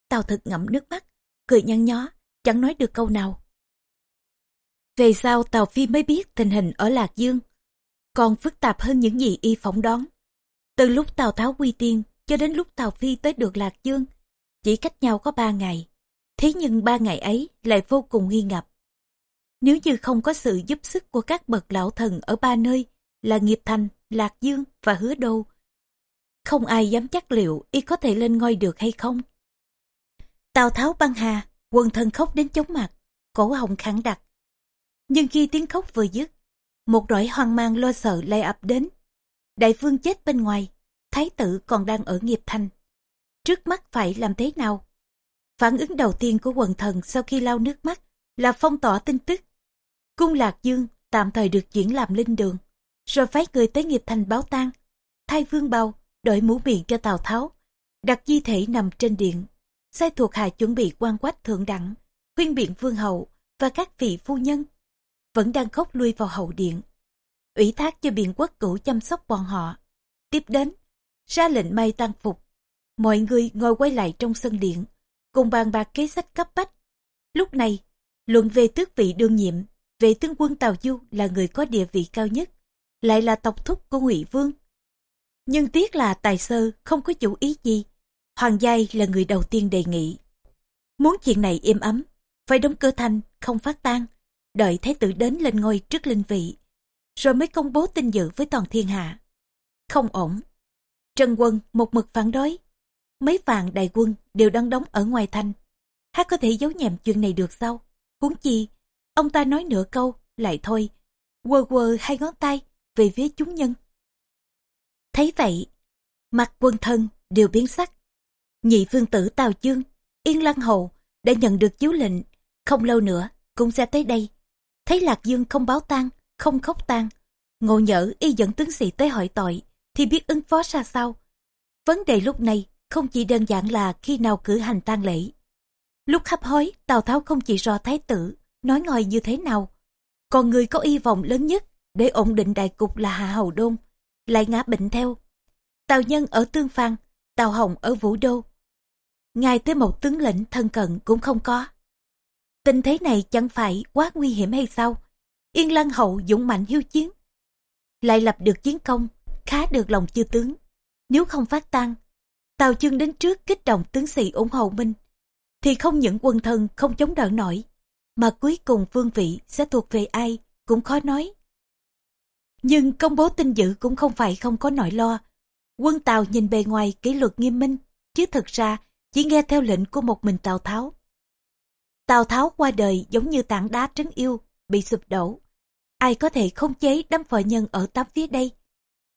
Tào thực ngậm nước mắt, cười nhăn nhó, chẳng nói được câu nào. Về sau Tào Phi mới biết tình hình ở Lạc Dương còn phức tạp hơn những gì y phỏng đoán. Từ lúc Tào Tháo quy tiên cho đến lúc Tào Phi tới được Lạc Dương, chỉ cách nhau có ba ngày. Thế nhưng ba ngày ấy lại vô cùng nghi ngập. Nếu như không có sự giúp sức của các bậc lão thần ở ba nơi là Nghiệp Thành, Lạc Dương và Hứa Đô, không ai dám chắc liệu y có thể lên ngôi được hay không. Tào Tháo băng hà, quần thần khóc đến chóng mặt, cổ họng khẳng đặc. Nhưng khi tiếng khóc vừa dứt, một nỗi hoang mang lo sợ lại ập đến. Đại vương chết bên ngoài, thái tử còn đang ở nghiệp thành. Trước mắt phải làm thế nào? Phản ứng đầu tiên của quần thần sau khi lau nước mắt là phong tỏa tin tức. Cung Lạc Dương tạm thời được chuyển làm linh đường, rồi phái người tới nghiệp thành báo tang. Thay vương bào, đổi mũ miệng cho Tào Tháo, đặt di thể nằm trên điện. Sai thuộc hạ chuẩn bị quan quách thượng đẳng, khuyên biện vương hậu và các vị phu nhân vẫn đang khóc lui vào hậu điện. Ủy thác cho biện quốc cửu chăm sóc bọn họ. Tiếp đến, ra lệnh may tăng phục. Mọi người ngồi quay lại trong sân điện, cùng bàn bạc kế sách cấp bách. Lúc này, luận về tước vị đương nhiệm, vệ tướng quân Tào Du là người có địa vị cao nhất, lại là tộc thúc của Ngụy Vương. Nhưng tiếc là tài sơ không có chủ ý gì. Hoàng Giai là người đầu tiên đề nghị. Muốn chuyện này êm ấm, phải đóng cửa thành, không phát tan đợi thái tử đến lên ngôi trước linh vị, rồi mới công bố tin dự với toàn thiên hạ. Không ổn. Trần quân một mực phản đối. Mấy vạn đại quân đều đang đóng ở ngoài thành. Hát có thể giấu nhẹm chuyện này được sao? Huống chi, ông ta nói nửa câu, lại thôi. Quơ quơ hai ngón tay về phía chúng nhân. Thấy vậy, mặt quân thân đều biến sắc. Nhị vương tử Tào chương Yên Lăng Hầu đã nhận được chiếu lệnh, không lâu nữa cũng sẽ tới đây thấy lạc dương không báo tang không khóc tang ngộ nhỡ y dẫn tướng sĩ tới hỏi tội thì biết ứng phó ra sao vấn đề lúc này không chỉ đơn giản là khi nào cử hành tang lễ lúc hấp hối tào tháo không chỉ rõ thái tử nói ngòi như thế nào còn người có hy vọng lớn nhất để ổn định đại cục là hạ hầu đôn lại ngã bệnh theo tào nhân ở tương phan tào hồng ở vũ đô ngài tới một tướng lĩnh thân cận cũng không có Tình thế này chẳng phải quá nguy hiểm hay sao? Yên Lăng Hậu dũng mạnh hiếu chiến. Lại lập được chiến công, khá được lòng chư tướng. Nếu không phát tăng, Tào Chương đến trước kích động tướng sĩ ủng hộ Minh, thì không những quân thân không chống đỡ nổi, mà cuối cùng vương vị sẽ thuộc về ai cũng khó nói. Nhưng công bố tin dữ cũng không phải không có nỗi lo. Quân Tào nhìn bề ngoài kỷ luật nghiêm minh, chứ thực ra chỉ nghe theo lệnh của một mình Tào Tháo. Tào Tháo qua đời giống như tảng đá trấn yêu, bị sụp đổ. Ai có thể không chế đám vợ nhân ở tám phía đây?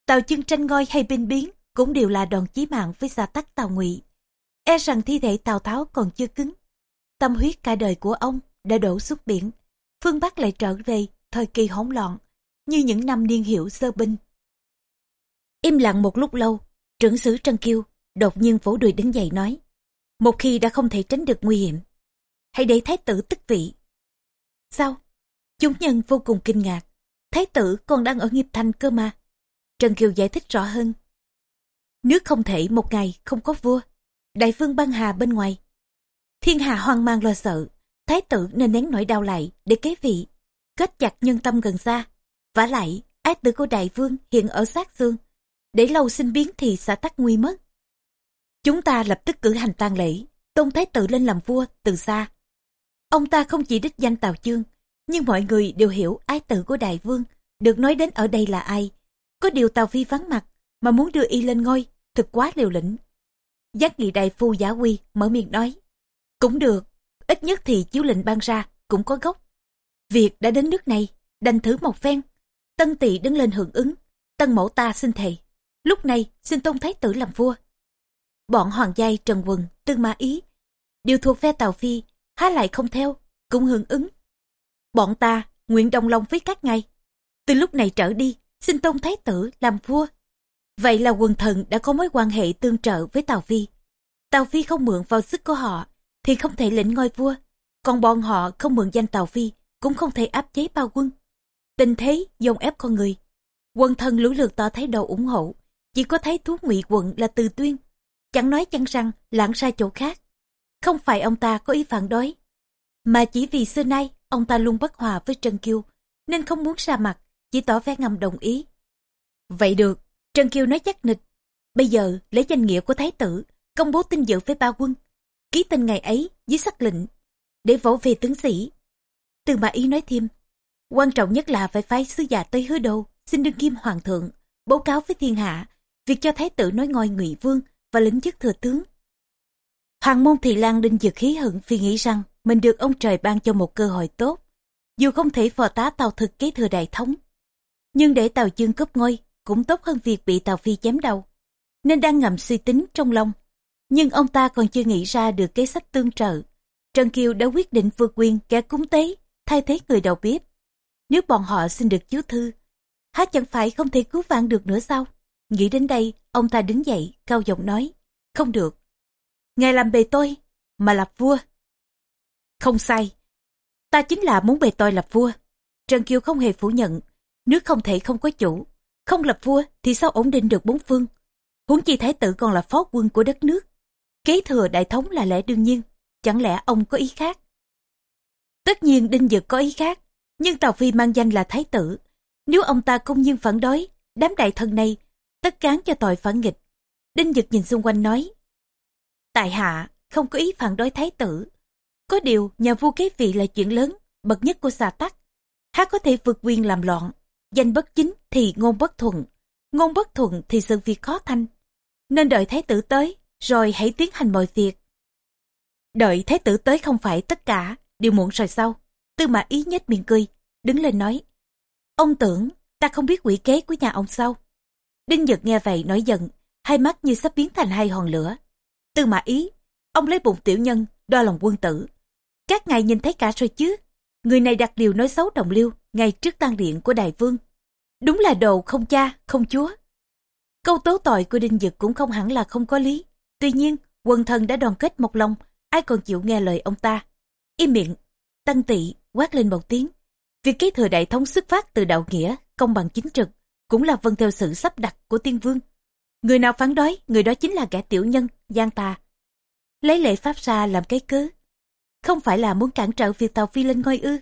Tào chương tranh ngôi hay binh biến cũng đều là đòn chí mạng với gia tắc Tào Ngụy. E rằng thi thể Tào Tháo còn chưa cứng. Tâm huyết cả đời của ông đã đổ xuống biển. Phương Bắc lại trở về thời kỳ hỗn loạn, như những năm niên hiệu sơ binh. Im lặng một lúc lâu, trưởng sứ Trân Kiêu đột nhiên vỗ đùi đứng dậy nói. Một khi đã không thể tránh được nguy hiểm, hãy để thái tử tức vị. Sao? Chúng nhân vô cùng kinh ngạc. Thái tử còn đang ở nghiệp thành cơ mà. Trần Kiều giải thích rõ hơn. Nước không thể một ngày không có vua. Đại vương băng hà bên ngoài. Thiên hạ hoang mang lo sợ. Thái tử nên nén nỗi đau lại để kế vị. Kết chặt nhân tâm gần xa. vả lại, ái tử của đại vương hiện ở sát xương. Để lâu sinh biến thì xã tắc nguy mất. Chúng ta lập tức cử hành tang lễ, tôn thái tử lên làm vua từ xa. Ông ta không chỉ đích danh Tào Chương, nhưng mọi người đều hiểu ái tử của đại vương, được nói đến ở đây là ai. Có điều Tào Phi vắng mặt, mà muốn đưa y lên ngôi, thực quá liều lĩnh. Giác nghị đại phu giả quy mở miệng nói, cũng được, ít nhất thì chiếu lệnh ban ra, cũng có gốc. Việc đã đến nước này, đành thử một phen. Tân tỵ đứng lên hưởng ứng, tân mẫu ta xin thề. Lúc này xin tôn thái tử làm vua. Bọn hoàng giai Trần Quần, tương Ma Ý, đều thuộc phe Tào Phi, há lại không theo, cũng hưởng ứng. Bọn ta nguyện đồng lòng với các ngài. Từ lúc này trở đi, xin tôn thái tử làm vua. Vậy là quần thần đã có mối quan hệ tương trợ với Tào Phi. Tào Phi không mượn vào sức của họ, thì không thể lĩnh ngôi vua. Còn bọn họ không mượn danh Tào Phi, cũng không thể áp chế bao quân. Tình thế dồn ép con người. Quân thần lũ lượt tỏ thái độ ủng hộ, chỉ có thấy thú ngụy quận là từ tuyên. Chẳng nói chăng rằng lãng ra chỗ khác. Không phải ông ta có ý phản đối, mà chỉ vì xưa nay ông ta luôn bất hòa với Trần Kiêu, nên không muốn ra mặt, chỉ tỏ vẻ ngầm đồng ý. Vậy được, Trần Kiêu nói chắc nịch. Bây giờ lấy danh nghĩa của Thái tử, công bố tin dự với ba quân. Ký tên ngày ấy dưới sắc lệnh, để vỗ về tướng sĩ. Từ mà ý nói thêm, quan trọng nhất là phải phái sứ giả tới hứa đô, xin đương kim hoàng thượng, báo cáo với thiên hạ, việc cho Thái tử nói ngôi ngụy vương và lĩnh chức thừa tướng. Hoàng môn thị lan đinh dược khí hận vì nghĩ rằng mình được ông trời ban cho một cơ hội tốt. Dù không thể phò tá tàu thực kế thừa đại thống, nhưng để tàu chương cướp ngôi cũng tốt hơn việc bị tàu phi chém đầu. Nên đang ngầm suy tính trong lòng. Nhưng ông ta còn chưa nghĩ ra được kế sách tương trợ. Trần Kiều đã quyết định vượt quyền kẻ cúng tế, thay thế người đầu bếp. Nếu bọn họ xin được chiếu thư, há chẳng phải không thể cứu vãn được nữa sao? Nghĩ đến đây, ông ta đứng dậy, cao giọng nói. Không được. Ngài làm bề tôi, mà lập vua. Không sai. Ta chính là muốn bề tôi lập vua. Trần Kiều không hề phủ nhận. Nước không thể không có chủ. Không lập vua thì sao ổn định được bốn phương. Huống chi thái tử còn là phó quân của đất nước. Kế thừa đại thống là lẽ đương nhiên. Chẳng lẽ ông có ý khác? Tất nhiên Đinh Dực có ý khác. Nhưng Tào Phi mang danh là thái tử. Nếu ông ta công nhiên phản đối, đám đại thần này tất cán cho tội phản nghịch. Đinh Dực nhìn xung quanh nói. Tại hạ, không có ý phản đối thái tử. Có điều, nhà vua kế vị là chuyện lớn, bậc nhất của xà tắc. Há có thể vượt quyền làm loạn. Danh bất chính thì ngôn bất thuận. Ngôn bất thuận thì sự việc khó thanh. Nên đợi thái tử tới, rồi hãy tiến hành mọi việc. Đợi thái tử tới không phải tất cả, đều muộn rồi sau. Tư mã ý nhếch miệng cười, đứng lên nói. Ông tưởng, ta không biết quỷ kế của nhà ông sao? Đinh Nhật nghe vậy nói giận, hai mắt như sắp biến thành hai hòn lửa. Tư mã ý, ông lấy bụng tiểu nhân, đo lòng quân tử. Các ngài nhìn thấy cả rồi chứ. Người này đặt điều nói xấu đồng liêu ngay trước tang điện của đại vương. Đúng là đồ không cha, không chúa. Câu tố tội của Đinh Dực cũng không hẳn là không có lý. Tuy nhiên, quần thần đã đoàn kết một lòng, ai còn chịu nghe lời ông ta. Im miệng, tăng tị, quát lên một tiếng. Việc kế thừa đại thống xuất phát từ đạo nghĩa, công bằng chính trực, cũng là vâng theo sự sắp đặt của tiên vương. Người nào phán đối, người đó chính là kẻ tiểu nhân, gian tà. Lấy lệ pháp ra làm cái cớ. Không phải là muốn cản trở việc tàu phi lên ngôi ư.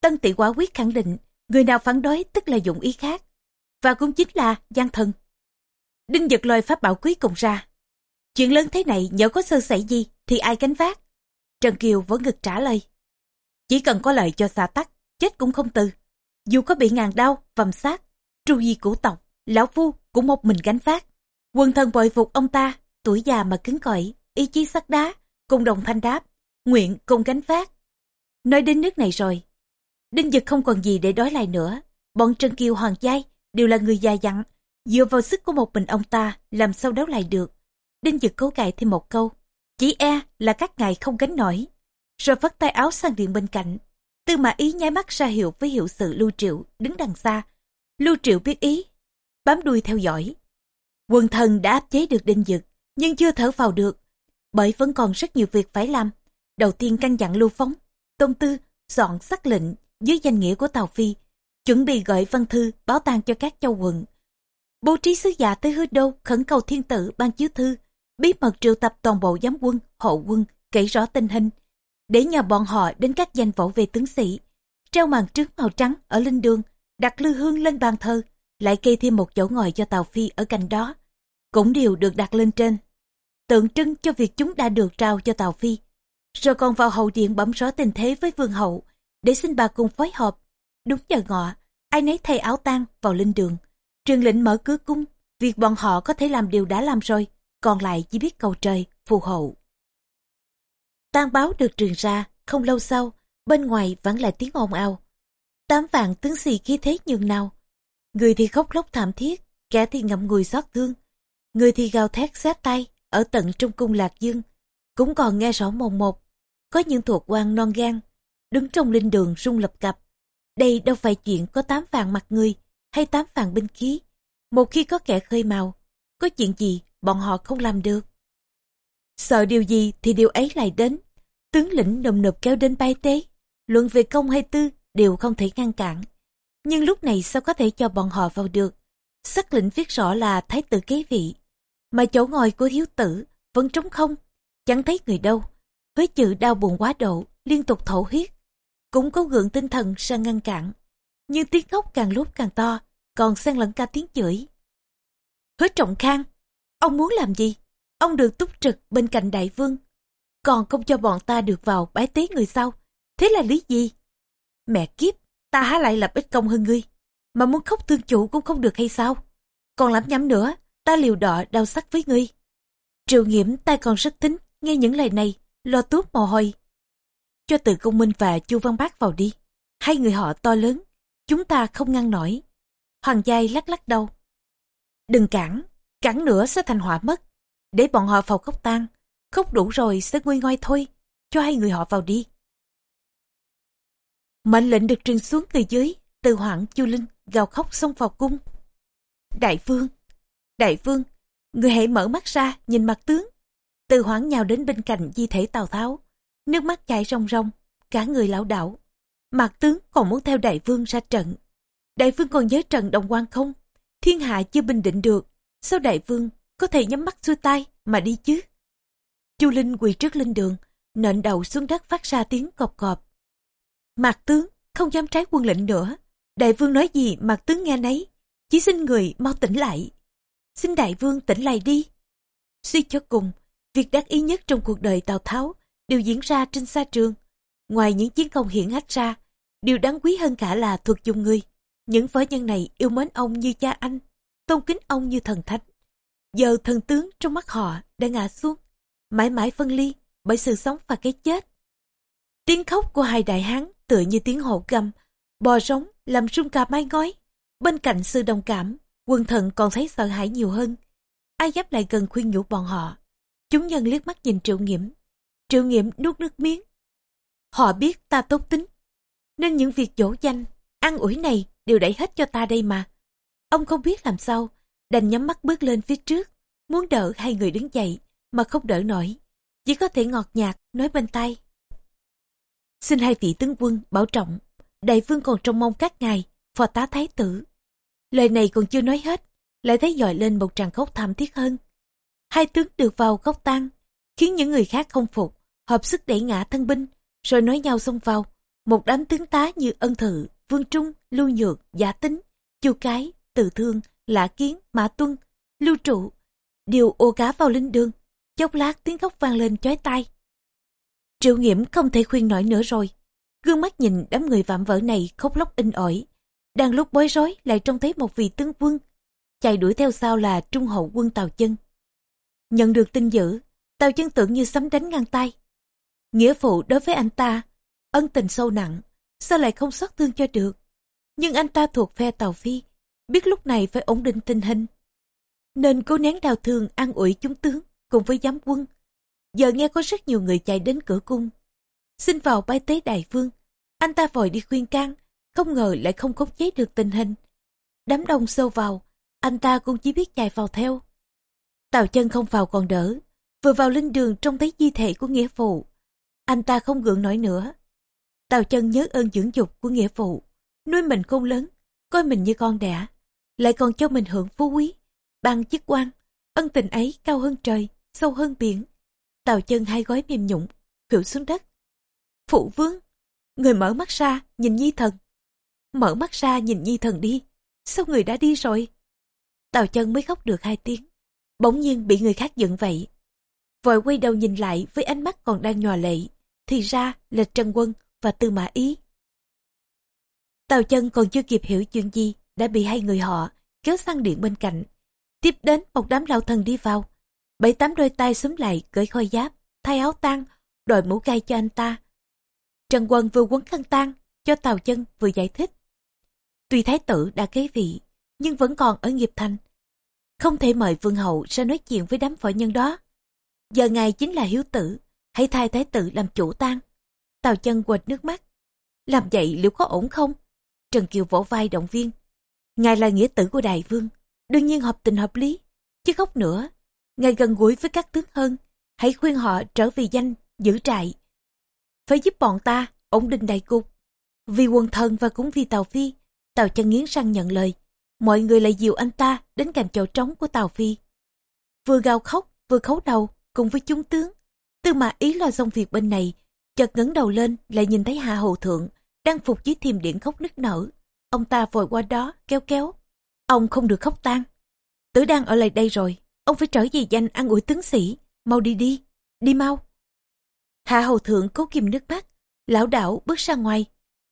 Tân tị quả quyết khẳng định, người nào phản đối tức là dụng ý khác. Và cũng chính là gian thần. Đinh giật lôi pháp bảo quý cùng ra. Chuyện lớn thế này nhỡ có sơ sẩy gì thì ai gánh vác. Trần Kiều vẫn ngực trả lời. Chỉ cần có lời cho xa tắc, chết cũng không từ. Dù có bị ngàn đau, vầm sát, tru di cổ tộc, lão phu cũng một mình gánh vác. Quần thần bội phục ông ta, tuổi già mà cứng cỏi, ý chí sắt đá, cùng đồng thanh đáp, nguyện cùng gánh vác. Nói đến nước này rồi, Đinh Dực không còn gì để đối lại nữa. Bọn Trân Kiều Hoàng Giai đều là người già dặn, dựa vào sức của một mình ông ta làm sao đấu lại được. Đinh Dực cố cãi thêm một câu, chỉ e là các ngài không gánh nổi. Rồi vắt tay áo sang điện bên cạnh. Tư mã ý nháy mắt ra hiệu với hiệu sự Lưu Triệu đứng đằng xa. Lưu Triệu biết ý, bám đuôi theo dõi. Quần thần đã áp chế được Đinh Dực, nhưng chưa thở vào được, bởi vẫn còn rất nhiều việc phải làm. Đầu tiên căn dặn Lưu Phóng, Tôn Tư, dọn sắc lệnh dưới danh nghĩa của Tàu Phi, chuẩn bị gửi văn thư báo tang cho các châu quận. Bố trí sứ giả tới hứa đô khẩn cầu thiên tử ban chiếu thư, bí mật triệu tập toàn bộ giám quân, hộ quân, kể rõ tình hình, để nhờ bọn họ đến các danh võ về tướng sĩ, treo màn trứng màu trắng ở linh đường, đặt lư hương lên bàn thờ, lại kê thêm một chỗ ngồi cho Tàu Phi ở cạnh đó, cũng đều được đặt lên trên. Tượng trưng cho việc chúng đã được trao cho Tàu Phi. Rồi còn vào hậu điện bấm rõ tình thế với vương hậu, để xin bà cùng phối hợp. Đúng giờ ngọ, ai nấy thay áo tang vào linh đường. Truyền lệnh mở cửa cung, việc bọn họ có thể làm điều đã làm rồi, còn lại chỉ biết cầu trời, phù hộ. Tang báo được truyền ra, không lâu sau, bên ngoài vẫn là tiếng ồn ào. Tám vạn tướng sĩ khí thế nhường nào. Người thì khóc lóc thảm thiết, kẻ thì ngậm ngùi xót thương. Người thì gào thét xé tay, ở tận trong cung lạc dương. Cũng còn nghe rõ mồn một. Có những thuộc quan non gan, đứng trong linh đường rung lập cập. Đây đâu phải chuyện có tám vạn mặt người, hay tám vạn binh khí. Một khi có kẻ khơi màu, có chuyện gì bọn họ không làm được. Sợ điều gì thì điều ấy lại đến. Tướng lĩnh nồng nộp kéo đến bay tế, luận về công hay tư đều không thể ngăn cản. Nhưng lúc này sao có thể cho bọn họ vào được? Sắc lệnh viết rõ là thái tử kế vị, mà chỗ ngồi của hiếu tử vẫn trống không, chẳng thấy người đâu. Với chữ đau buồn quá độ, liên tục thổ huyết, cũng có gượng tinh thần sang ngăn cản. Nhưng tiếng khóc càng lúc càng to, còn xen lẫn cả tiếng chửi. Hứa trọng khang, ông muốn làm gì? Ông được túc trực bên cạnh đại vương, còn không cho bọn ta được vào bái tế người sau. Thế là lý gì? Mẹ kiếp, ta há lại lập ít công hơn ngươi, mà muốn khóc thương chủ cũng không được hay sao? Còn lắm nhắm nữa, ta liều đọ đau sắc với ngươi. Triệu nghiễm tay còn rất tính, nghe những lời này, lo tuốt mồ hôi. Cho từ công minh và chu văn bác vào đi. Hai người họ to lớn, chúng ta không ngăn nổi. Hoàng giai lắc lắc đầu. Đừng cản, cản nữa sẽ thành họa mất. Để bọn họ vào khóc tan, khóc đủ rồi sẽ nguôi ngoai thôi. Cho hai người họ vào đi. Mệnh lệnh được truyền xuống từ dưới, từ hoảng chu linh gào khóc xông vào cung. Đại vương, đại vương, người hãy mở mắt ra nhìn mặt tướng. Từ hoảng nhào đến bên cạnh di thể Tào Tháo, nước mắt chảy ròng ròng, cả người lão đảo. mạc tướng còn muốn theo đại vương ra trận. Đại vương còn nhớ trận đồng quan không? Thiên hạ chưa bình định được, sao đại vương có thể nhắm mắt xuôi tay mà đi chứ? Chu Linh quỳ trước linh đường, nện đầu xuống đất phát ra tiếng cọp cọp. Mạc tướng không dám trái quân lệnh nữa. Đại vương nói gì Mạc tướng nghe nấy. Chỉ xin người mau tỉnh lại. Xin đại vương tỉnh lại đi. Suy cho cùng, việc đắc ý nhất trong cuộc đời Tào Tháo đều diễn ra trên xa trường. Ngoài những chiến công hiển hách ra, điều đáng quý hơn cả là thuật dùng người. Những võ nhân này yêu mến ông như cha anh, tôn kính ông như thần thánh. Giờ thần tướng trong mắt họ đã ngã xuống, mãi mãi phân ly bởi sự sống và cái chết. Tiếng khóc của hai đại hán tựa như tiếng hổ gầm, bò rống làm rung cả mái ngói. Bên cạnh sự đồng cảm, quân thần còn thấy sợ hãi nhiều hơn. Ai dám lại gần khuyên nhủ bọn họ. Chúng nhân liếc mắt nhìn triệu nghiệm. Triệu nghiệm nuốt nước miếng. Họ biết ta tốt tính. Nên những việc dỗ danh, ăn ủi này đều đẩy hết cho ta đây mà. Ông không biết làm sao, đành nhắm mắt bước lên phía trước, muốn đỡ hai người đứng dậy, mà không đỡ nổi. Chỉ có thể ngọt nhạt, nói bên tay xin hai vị tướng quân bảo trọng đại vương còn trông mong các ngài phò tá thái tử lời này còn chưa nói hết lại thấy dọi lên một tràng khóc thảm thiết hơn hai tướng được vào góc tan khiến những người khác không phục, hợp sức đẩy ngã thân binh, rồi nói nhau xông vào một đám tướng tá như ân thự, vương trung, lưu nhược, giả tính chu cái, từ thương, lã kiến, mã tuân, lưu trụ, đều ô cá vào linh đường chốc lát tiếng khóc vang lên chói tai Triệu nghiễm không thể khuyên nổi nữa rồi. Gương mắt nhìn đám người vạm vỡ này khóc lóc in ỏi. Đang lúc bối rối lại trông thấy một vị tướng quân. Chạy đuổi theo sau là trung hậu quân Tào Chân. Nhận được tin dữ, Tào Chân tưởng như sấm đánh ngang tay. Nghĩa phụ đối với anh ta, ân tình sâu nặng, sao lại không xót thương cho được. Nhưng anh ta thuộc phe tàu Phi, biết lúc này phải ổn định tình hình. Nên cố nén đau thương an ủi chúng tướng cùng với giám quân Giờ nghe có rất nhiều người chạy đến cửa cung. Xin vào bái tế đại vương. Anh ta vội đi khuyên can, không ngờ lại không khống chế được tình hình. Đám đông sâu vào, anh ta cũng chỉ biết chạy vào theo. Tào chân không vào còn đỡ, vừa vào linh đường trông thấy di thể của nghĩa phụ. Anh ta không gượng nổi nữa. Tào chân nhớ ơn dưỡng dục của nghĩa phụ, nuôi mình không lớn, coi mình như con đẻ, lại còn cho mình hưởng phú quý, bằng chức quan, ân tình ấy cao hơn trời, sâu hơn biển. Tào chân hai gói mềm nhũng, khuỵu xuống đất. Phụ vương, người mở mắt ra, nhìn nhi thần. Mở mắt ra nhìn nhi thần đi, sao người đã đi rồi? Tào chân mới khóc được hai tiếng, bỗng nhiên bị người khác giận vậy. Vội quay đầu nhìn lại với ánh mắt còn đang nhòa lệ, thì ra là Trần Quân và Tư Mã Ý. tàu chân còn chưa kịp hiểu chuyện gì, đã bị hai người họ kéo sang điện bên cạnh. Tiếp đến một đám lão thần đi vào, bảy tám đôi tay xúm lại cởi khôi giáp thay áo tang đội mũ gai cho anh ta trần quân vừa quấn khăn tang cho tàu chân vừa giải thích Tuy thái tử đã kế vị, nhưng vẫn còn ở nghiệp thành. Không thể mời vương hậu ra nói chuyện với đám võ nhân đó. Giờ ngài chính là hiếu tử, hãy thay thái tử làm chủ tang. Tào chân quệt nước mắt. Làm vậy liệu có ổn không? Trần Kiều vỗ vai động viên. Ngài là nghĩa tử của đại vương, đương nhiên hợp tình hợp lý, chứ khóc nữa. Ngài gần gũi với các tướng hơn, hãy khuyên họ trở về danh, giữ trại. Phải giúp bọn ta, ổn định đại cục. Vì quần thần và cũng vì tàu Phi, tàu chân nghiến răng nhận lời. Mọi người lại dìu anh ta đến cạnh chỗ trống của Tào Phi. Vừa gào khóc, vừa khấu đầu, cùng với chúng tướng. Tư mà ý lo xong việc bên này, chợt ngẩng đầu lên lại nhìn thấy Hạ Hầu Thượng đang phục dưới thiềm điện khóc nức nở. Ông ta vội qua đó, kéo kéo. Ông không được khóc tan. Tử đang ở lại đây rồi, ông phải trở về danh ăn ủi tướng sĩ. Mau đi đi, đi mau. Hạ Hầu Thượng cố kìm nước mắt, lão đảo bước ra ngoài.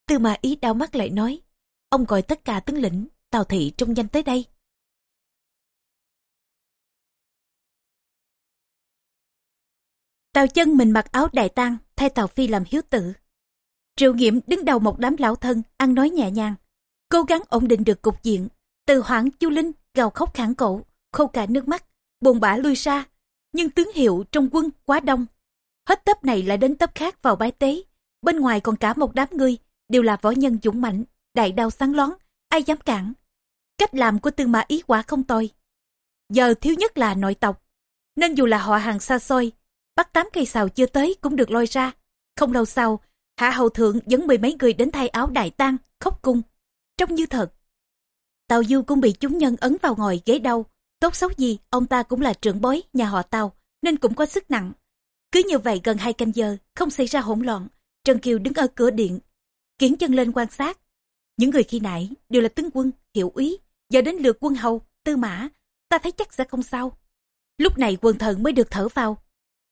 Tư mà ý đau mắt lại nói, ông gọi tất cả tướng lĩnh, Tào Thị trông danh tới đây. Tào chân mình mặc áo đại tang thay Tào Phi làm hiếu tử. Triệu nghiệm đứng đầu một đám lão thân, ăn nói nhẹ nhàng. Cố gắng ổn định được cục diện. Từ hoảng Chu Linh gào khóc khản cổ, khô cả nước mắt, buồn bã lui ra. Nhưng tướng hiệu trong quân quá đông. Hết tấp này lại đến tấp khác vào bái tế. Bên ngoài còn cả một đám người, đều là võ nhân dũng mạnh, đại đao sáng lón, ai dám cản. Cách làm của tư mã ý quả không tồi. Giờ thiếu nhất là nội tộc. Nên dù là họ hàng xa xôi, bắt tám cây xào chưa tới cũng được lôi ra. Không lâu sau, Hạ Hầu Thượng dẫn mười mấy người đến thay áo đại tang khóc cung. Trông như thật. Tào Du cũng bị chúng nhân ấn vào ngồi ghế đau. Tốt xấu gì, ông ta cũng là trưởng bối nhà họ Tào, nên cũng có sức nặng. Cứ như vậy gần hai canh giờ, không xảy ra hỗn loạn. Trần Kiều đứng ở cửa điện, kiến chân lên quan sát. Những người khi nãy đều là tướng quân, hiệu úy, giờ đến lượt quân hầu, tư mã, ta thấy chắc sẽ không sao. Lúc này quần thần mới được thở vào.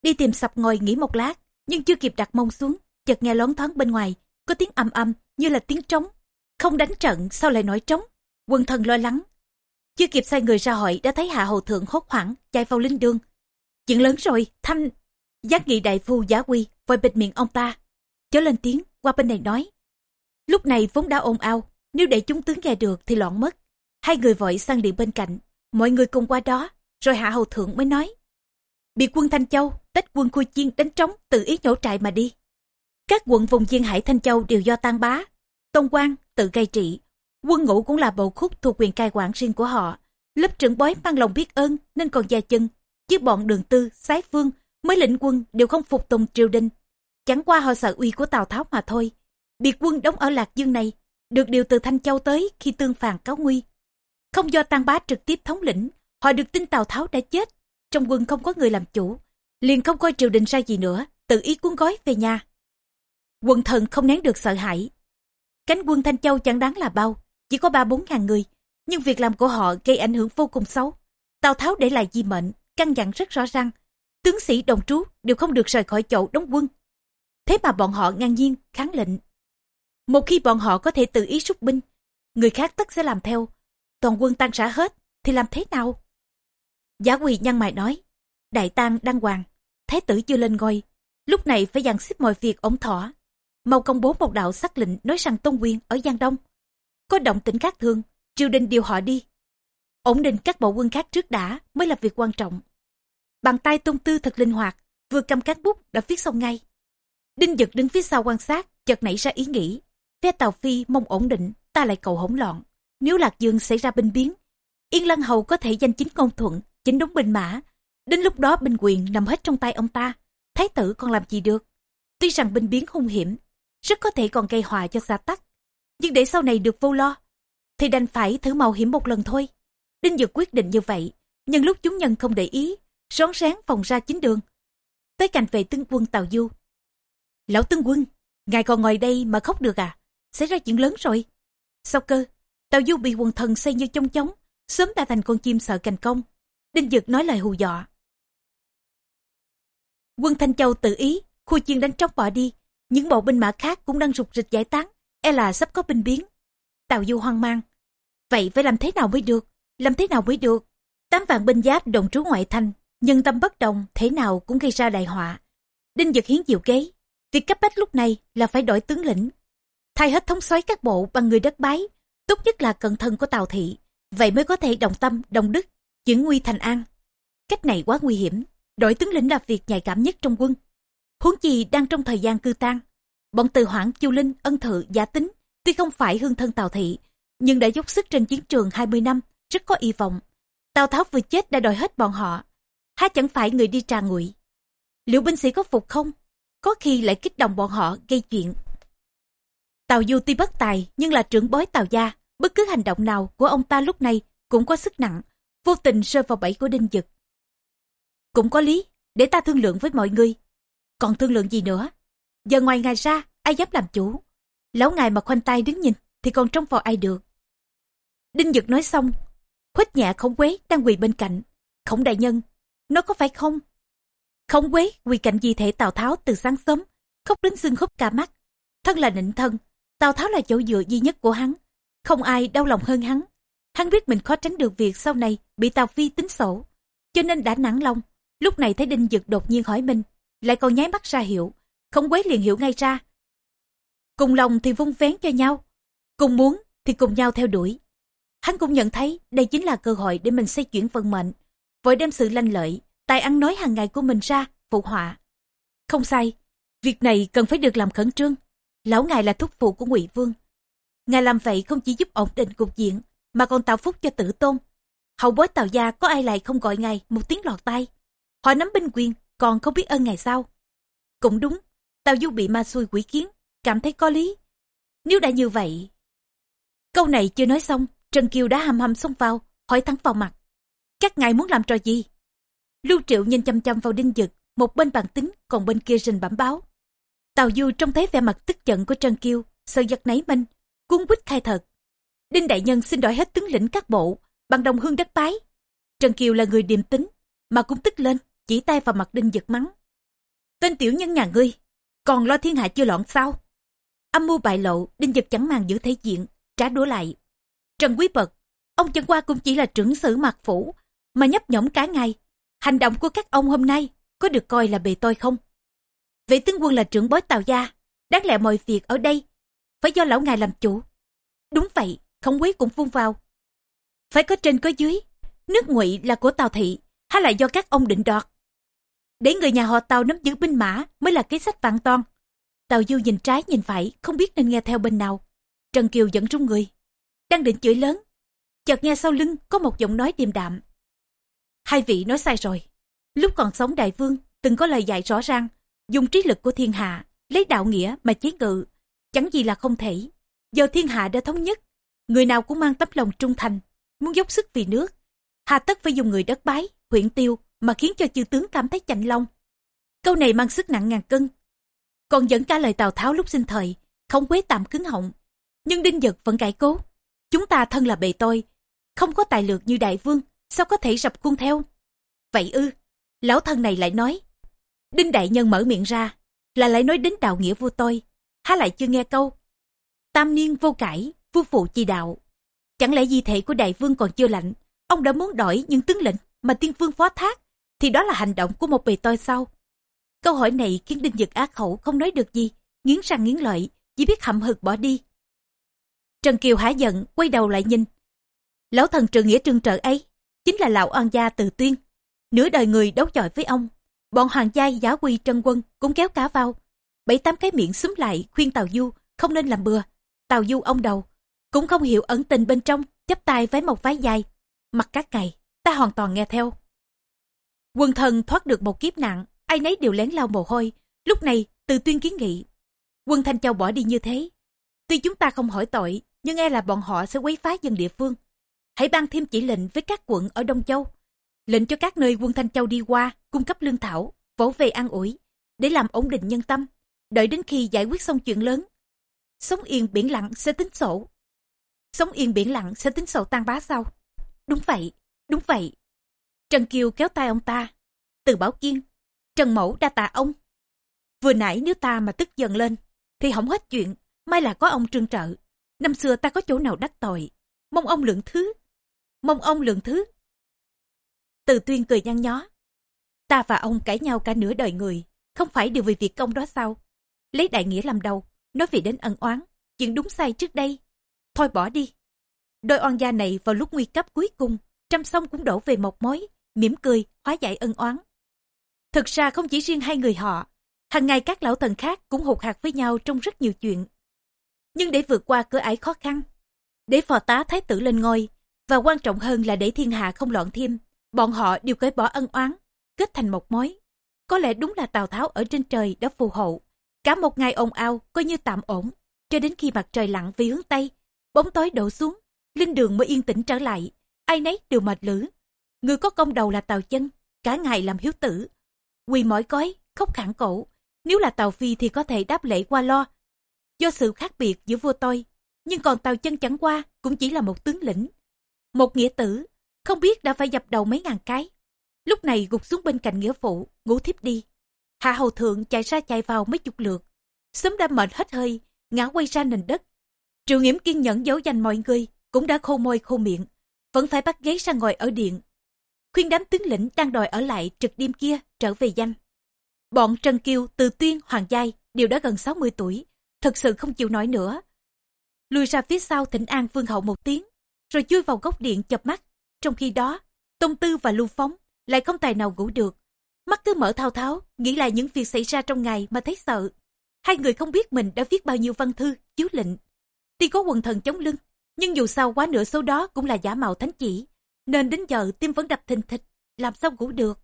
Đi tìm sập ngồi nghỉ một lát, nhưng chưa kịp đặt mông xuống, chợt nghe loáng thoáng bên ngoài, có tiếng âm âm như là tiếng trống. Không đánh trận sao lại nổi trống? quần thần lo lắng. Chưa kịp sai người ra hỏi đã thấy hạ hầu thượng hốt hoảng chạy vào linh đường. Chuyện lớn rồi, thanh... Giác nghị đại phu giả quy vội bịt miệng ông ta. Chớ lên tiếng, qua bên này nói. Lúc này vốn đã ồn ào, nếu để chúng tướng nghe được thì loạn mất. Hai người vội sang điện bên cạnh, mọi người cùng qua đó, rồi hạ hầu thượng mới nói. Biệt quân Thanh Châu, tách quân Khui Chiên đánh trống tự ý nhổ trại mà đi. Các quận vùng duyên hải Thanh Châu đều do tan bá. Tôn Quang tự gây trị. Quân ngũ cũng là bầu khúc thuộc quyền cai quản riêng của họ. Lớp trưởng bói mang lòng biết ơn nên còn dài chân. Chứ bọn đường tư, sái phương, mới lĩnh quân đều không phục tùng triều đình. Chẳng qua họ sợ uy của Tào Tháo mà thôi. Biệt quân đóng ở Lạc Dương này, được điều từ Thanh Châu tới khi tương phàn cáo nguy. Không do Tang bá trực tiếp thống lĩnh, họ được tin Tào Tháo đã chết. Trong quân không có người làm chủ, liền không coi triều đình ra gì nữa, tự ý cuốn gói về nhà. Quần thần không nén được sợ hãi. Cánh quân Thanh Châu chẳng đáng là bao, chỉ có ba bốn ngàn người, nhưng việc làm của họ gây ảnh hưởng vô cùng xấu. Tào Tháo để lại di mệnh, căn dặn rất rõ ràng, tướng sĩ đồng trú đều không được rời khỏi chỗ đóng quân. Thế mà bọn họ ngang nhiên, kháng lệnh. Một khi bọn họ có thể tự ý rút binh, người khác tất sẽ làm theo. Toàn quân tan rã hết, thì làm thế nào? Giả quỳ nhăn mày nói, đại tang đăng hoàng, thái tử chưa lên ngôi, lúc này phải dàn xếp mọi việc ổn thỏa. Mau công bố một đạo sắc lệnh nói rằng Tôn Quyền ở Giang Đông. Có động tĩnh khác thường triều đình điều họ đi. Ổn định các bộ quân khác trước đã mới là việc quan trọng. Bàn tay Tôn Tư thật linh hoạt, vừa cầm cán bút đã viết xong ngay. Đinh Dực đứng phía sau quan sát, chợt nảy ra ý nghĩ. Phe Tàu Phi mong ổn định, ta lại cầu hỗn loạn. Nếu Lạc Dương xảy ra binh biến, Yên Lăng Hầu có thể danh chính công thuận, chính đúng binh mã. Đến lúc đó binh quyền nằm hết trong tay ông ta. Thái tử còn làm gì được? Tuy rằng binh biến hung hiểm, rất có thể còn gây hòa cho xa tắc. Nhưng để sau này được vô lo, thì đành phải thử mạo hiểm một lần thôi. Đinh Dực quyết định như vậy, nhưng lúc chúng nhân không để ý, rón rén phòng ra chính đường. Tới cạnh về tướng quân Tào Du. Lão tướng quân, ngài còn ngồi đây mà khóc được à? Xảy ra chuyện lớn rồi. Sao cơ? Tào Du bị quần thần xây như trong chóng, sớm đã thành con chim sợ cành công. Đinh Dực nói lời hù dọa. Quân Thanh Châu tự ý, khu chiên đánh tróc bỏ đi. Những bộ binh mã khác cũng đang rục rịch giải tán, e là sắp có binh biến. Tào Du hoang mang. Vậy phải làm thế nào mới được? Làm thế nào mới được? Tám vạn binh giáp đồng trú ngoại thành, nhân tâm bất đồng, thế nào cũng gây ra đại họa. Đinh Dực hiến diệu kế. Việc cấp bách lúc này là phải đổi tướng lĩnh. Thay hết thống soái các bộ bằng người đất bái, Tốt nhất là cận thân của Tào Thị, vậy mới có thể đồng tâm, đồng đức, chuyển nguy thành an. Cách này quá nguy hiểm, đổi tướng lĩnh là việc nhạy cảm nhất trong quân. Huống chi đang trong thời gian cư tang, bọn từ hoảng chu linh, ân thự, giả tính, tuy không phải hương thân Tào Thị, nhưng đã dốc sức trên chiến trường 20 năm, rất có hy vọng. Tào Tháo vừa chết đã đòi hết bọn họ, há chẳng phải người đi trà nguội. Liệu binh sĩ có phục không? Có khi lại kích động bọn họ gây chuyện. Tào Du tuy bất tài nhưng là trưởng bối Tào Gia, bất cứ hành động nào của ông ta lúc này cũng có sức nặng, vô tình rơi vào bẫy của Đinh Dực. Cũng có lý, để ta thương lượng với mọi người. Còn thương lượng gì nữa? Giờ ngoài ngài ra, ai dám làm chủ? Lão ngài mà khoanh tay đứng nhìn, thì còn trông vào ai được. Đinh Dực nói xong, khuếch nhẹ khổng quế đang quỳ bên cạnh. Khổng đại nhân, nó có phải không? Khổng quế quỳ cạnh di thể Tào Tháo từ sáng sớm, khóc đến xương khúc cả mắt. Thân là nịnh thân, Tào Tháo là chỗ dựa duy nhất của hắn. Không ai đau lòng hơn hắn. Hắn biết mình khó tránh được việc sau này bị Tào Phi tính sổ. Cho nên đã nản lòng. Lúc này thấy Đinh Dực đột nhiên hỏi mình, lại còn nháy mắt ra hiệu. Không quấy liền hiểu ngay ra. Cùng lòng thì vung vén cho nhau. Cùng muốn thì cùng nhau theo đuổi. Hắn cũng nhận thấy đây chính là cơ hội để mình xây chuyển vận mệnh. Vội đem sự lanh lợi, tài ăn nói hàng ngày của mình ra, phụ họa. Không sai, việc này cần phải được làm khẩn trương. Lão ngài là thúc phụ của ngụy Vương. Ngài làm vậy không chỉ giúp ổn định cục diện, mà còn tạo phúc cho tử tôn. Hậu bối tào gia có ai lại không gọi ngài một tiếng lọt tay. Họ nắm binh quyền, còn không biết ơn ngài sao. Cũng đúng, tào du bị ma xui quỷ kiến, cảm thấy có lý. Nếu đã như vậy... Câu này chưa nói xong, Trần Kiều đã hầm hầm xông vào, hỏi thẳng vào mặt. Các ngài muốn làm trò gì? Lưu Triệu nhìn chăm chăm vào đinh dực, một bên bàn tính, còn bên kia rình bẩm báo. Tào Du trông thấy vẻ mặt tức giận của Trần Kiêu, sợ giật nấy mình, cuốn quýt khai thật. Đinh Đại Nhân xin đổi hết tướng lĩnh các bộ, bằng đồng hương đất bái. Trần Kiều là người điềm tính, mà cũng tức lên, chỉ tay vào mặt Đinh giật mắng. Tên tiểu nhân nhà ngươi, còn lo thiên hạ chưa loạn sao? Âm mưu bại lộ, Đinh giật chẳng màng giữ thể diện, trả đũa lại. Trần Quý Bật, ông chẳng qua cũng chỉ là trưởng sử mạc phủ, mà nhấp nhõm cả ngày. Hành động của các ông hôm nay có được coi là bề tôi không? Vị tướng quân là trưởng bối Tào Gia, đáng lẽ mọi việc ở đây phải do lão ngài làm chủ. Đúng vậy, không quý cũng vung vào. Phải có trên có dưới, nước ngụy là của Tào Thị, hay là do các ông định đoạt? Để người nhà họ Tào nắm giữ binh mã mới là kế sách vạn toan. Tào Du nhìn trái nhìn phải, không biết nên nghe theo bên nào. Trần Kiều dẫn rung người, đang định chửi lớn. Chợt nghe sau lưng có một giọng nói điềm đạm. Hai vị nói sai rồi. Lúc còn sống đại vương, từng có lời dạy rõ ràng, dùng trí lực của thiên hạ, lấy đạo nghĩa mà chế ngự, chẳng gì là không thể. Giờ thiên hạ đã thống nhất, người nào cũng mang tấm lòng trung thành, muốn dốc sức vì nước. Hà tất phải dùng người đất bái, huyện tiêu mà khiến cho chư tướng cảm thấy chạnh lòng. Câu này mang sức nặng ngàn cân. Còn dẫn cả lời Tào Tháo lúc sinh thời, không quế tạm cứng họng. Nhưng Đinh Dật vẫn cải cố. Chúng ta thân là bề tôi, không có tài lược như đại vương, sao có thể rập khuôn theo? Vậy ư, lão thân này lại nói, Đinh Đại Nhân mở miệng ra, là lại nói đến đạo nghĩa vua tôi, há lại chưa nghe câu. Tam niên vô cải, vua phụ chi đạo. Chẳng lẽ di thể của đại vương còn chưa lạnh, ông đã muốn đổi những tướng lĩnh mà tiên vương phó thác, thì đó là hành động của một bề tôi sao? Câu hỏi này khiến Đinh Dực ác khẩu không nói được gì, nghiến răng nghiến lợi, chỉ biết hậm hực bỏ đi. Trần Kiều hả giận, quay đầu lại nhìn. Lão thần trường nghĩa trương trợ ấy, chính là lão oan gia từ tuyên. Nửa đời người đấu chọi với ông, Bọn hoàng giai giả quy trân quân cũng kéo cả vào. Bảy tám cái miệng xúm lại khuyên Tào Du không nên làm bừa. Tào Du ông đầu, cũng không hiểu ẩn tình bên trong, chắp tay với một vái dài. Mặt các ngày, ta hoàn toàn nghe theo. Quân thần thoát được một kiếp nạn, ai nấy đều lén lau mồ hôi. Lúc này, từ tuyên kiến nghị. Quân Thanh Châu bỏ đi như thế. Tuy chúng ta không hỏi tội, nhưng e là bọn họ sẽ quấy phá dân địa phương. Hãy ban thêm chỉ lệnh với các quận ở Đông Châu, lệnh cho các nơi quân Thanh Châu đi qua, cung cấp lương thảo, vỗ về an ủi, để làm ổn định nhân tâm, đợi đến khi giải quyết xong chuyện lớn. Sống yên biển lặng sẽ tính sổ. Sống yên biển lặng sẽ tính sổ tan bá sau. Đúng vậy, đúng vậy. Trần Kiều kéo tay ông ta. Từ Bảo Kiên, Trần Mẫu đa tạ ông. Vừa nãy nếu ta mà tức giận lên, thì hỏng hết chuyện, may là có ông trương trợ. Năm xưa ta có chỗ nào đắc tội, mong ông lượng thứ. Mong ông lượng thứ. Từ tuyên cười nhăn nhó. Ta và ông cãi nhau cả nửa đời người, không phải đều vì việc công đó sao? Lấy đại nghĩa làm đầu, nói vì đến ân oán, chuyện đúng sai trước đây. Thôi bỏ đi, Đôi oan gia này vào lúc nguy cấp cuối cùng, trăm sông cũng đổ về một mối, mỉm cười, hóa giải ân oán. Thực ra không chỉ riêng hai người họ, hàng ngày các lão thần khác cũng hụt hạt với nhau trong rất nhiều chuyện. Nhưng để vượt qua cửa ải khó khăn, để phò tá thái tử lên ngôi, và quan trọng hơn là để thiên hạ không loạn thêm, bọn họ đều cởi bỏ ân oán, kết thành một mối. Có lẽ đúng là Tào Tháo ở trên trời đã phù hộ. Cả một ngày ồn ào coi như tạm ổn, cho đến khi mặt trời lặn về hướng Tây, bóng tối đổ xuống, linh đường mới yên tĩnh trở lại, ai nấy đều mệt lử. Người có công đầu là Tào Chân, cả ngày làm hiếu tử. Quỳ mỏi cói, khóc khẳng cổ. Nếu là Tào Phi thì có thể đáp lễ qua lo. Do sự khác biệt giữa vua tôi, nhưng còn Tào Chân chẳng qua cũng chỉ là một tướng lĩnh. Một nghĩa tử, không biết đã phải dập đầu mấy ngàn cái. Lúc này gục xuống bên cạnh nghĩa phụ, ngủ thiếp đi. Hạ hầu thượng chạy ra chạy vào mấy chục lượt. Sớm đã mệt hết hơi, ngã quay ra nền đất. Triệu nghiễm kiên nhẫn giấu danh mọi người, cũng đã khô môi khô miệng, vẫn phải bắt ghế ra ngồi ở điện. Khuyên đám tướng lĩnh đang đòi ở lại trực đêm kia trở về danh. Bọn Trần Kiêu, Từ Tuyên, Hoàng Giai đều đã gần 60 tuổi, thật sự không chịu nổi nữa. Lùi ra phía sau thỉnh an vương hậu một tiếng, rồi chui vào góc điện chập mắt. Trong khi đó, Tông Tư và Lưu Phóng lại không tài nào ngủ được. Mắt cứ mở thao tháo, nghĩ lại những việc xảy ra trong ngày mà thấy sợ. Hai người không biết mình đã viết bao nhiêu văn thư, chiếu lệnh. Tuy có quần thần chống lưng, nhưng dù sao quá nửa số đó cũng là giả mạo thánh chỉ, nên đến giờ tim vẫn đập thình thịch, làm sao ngủ được.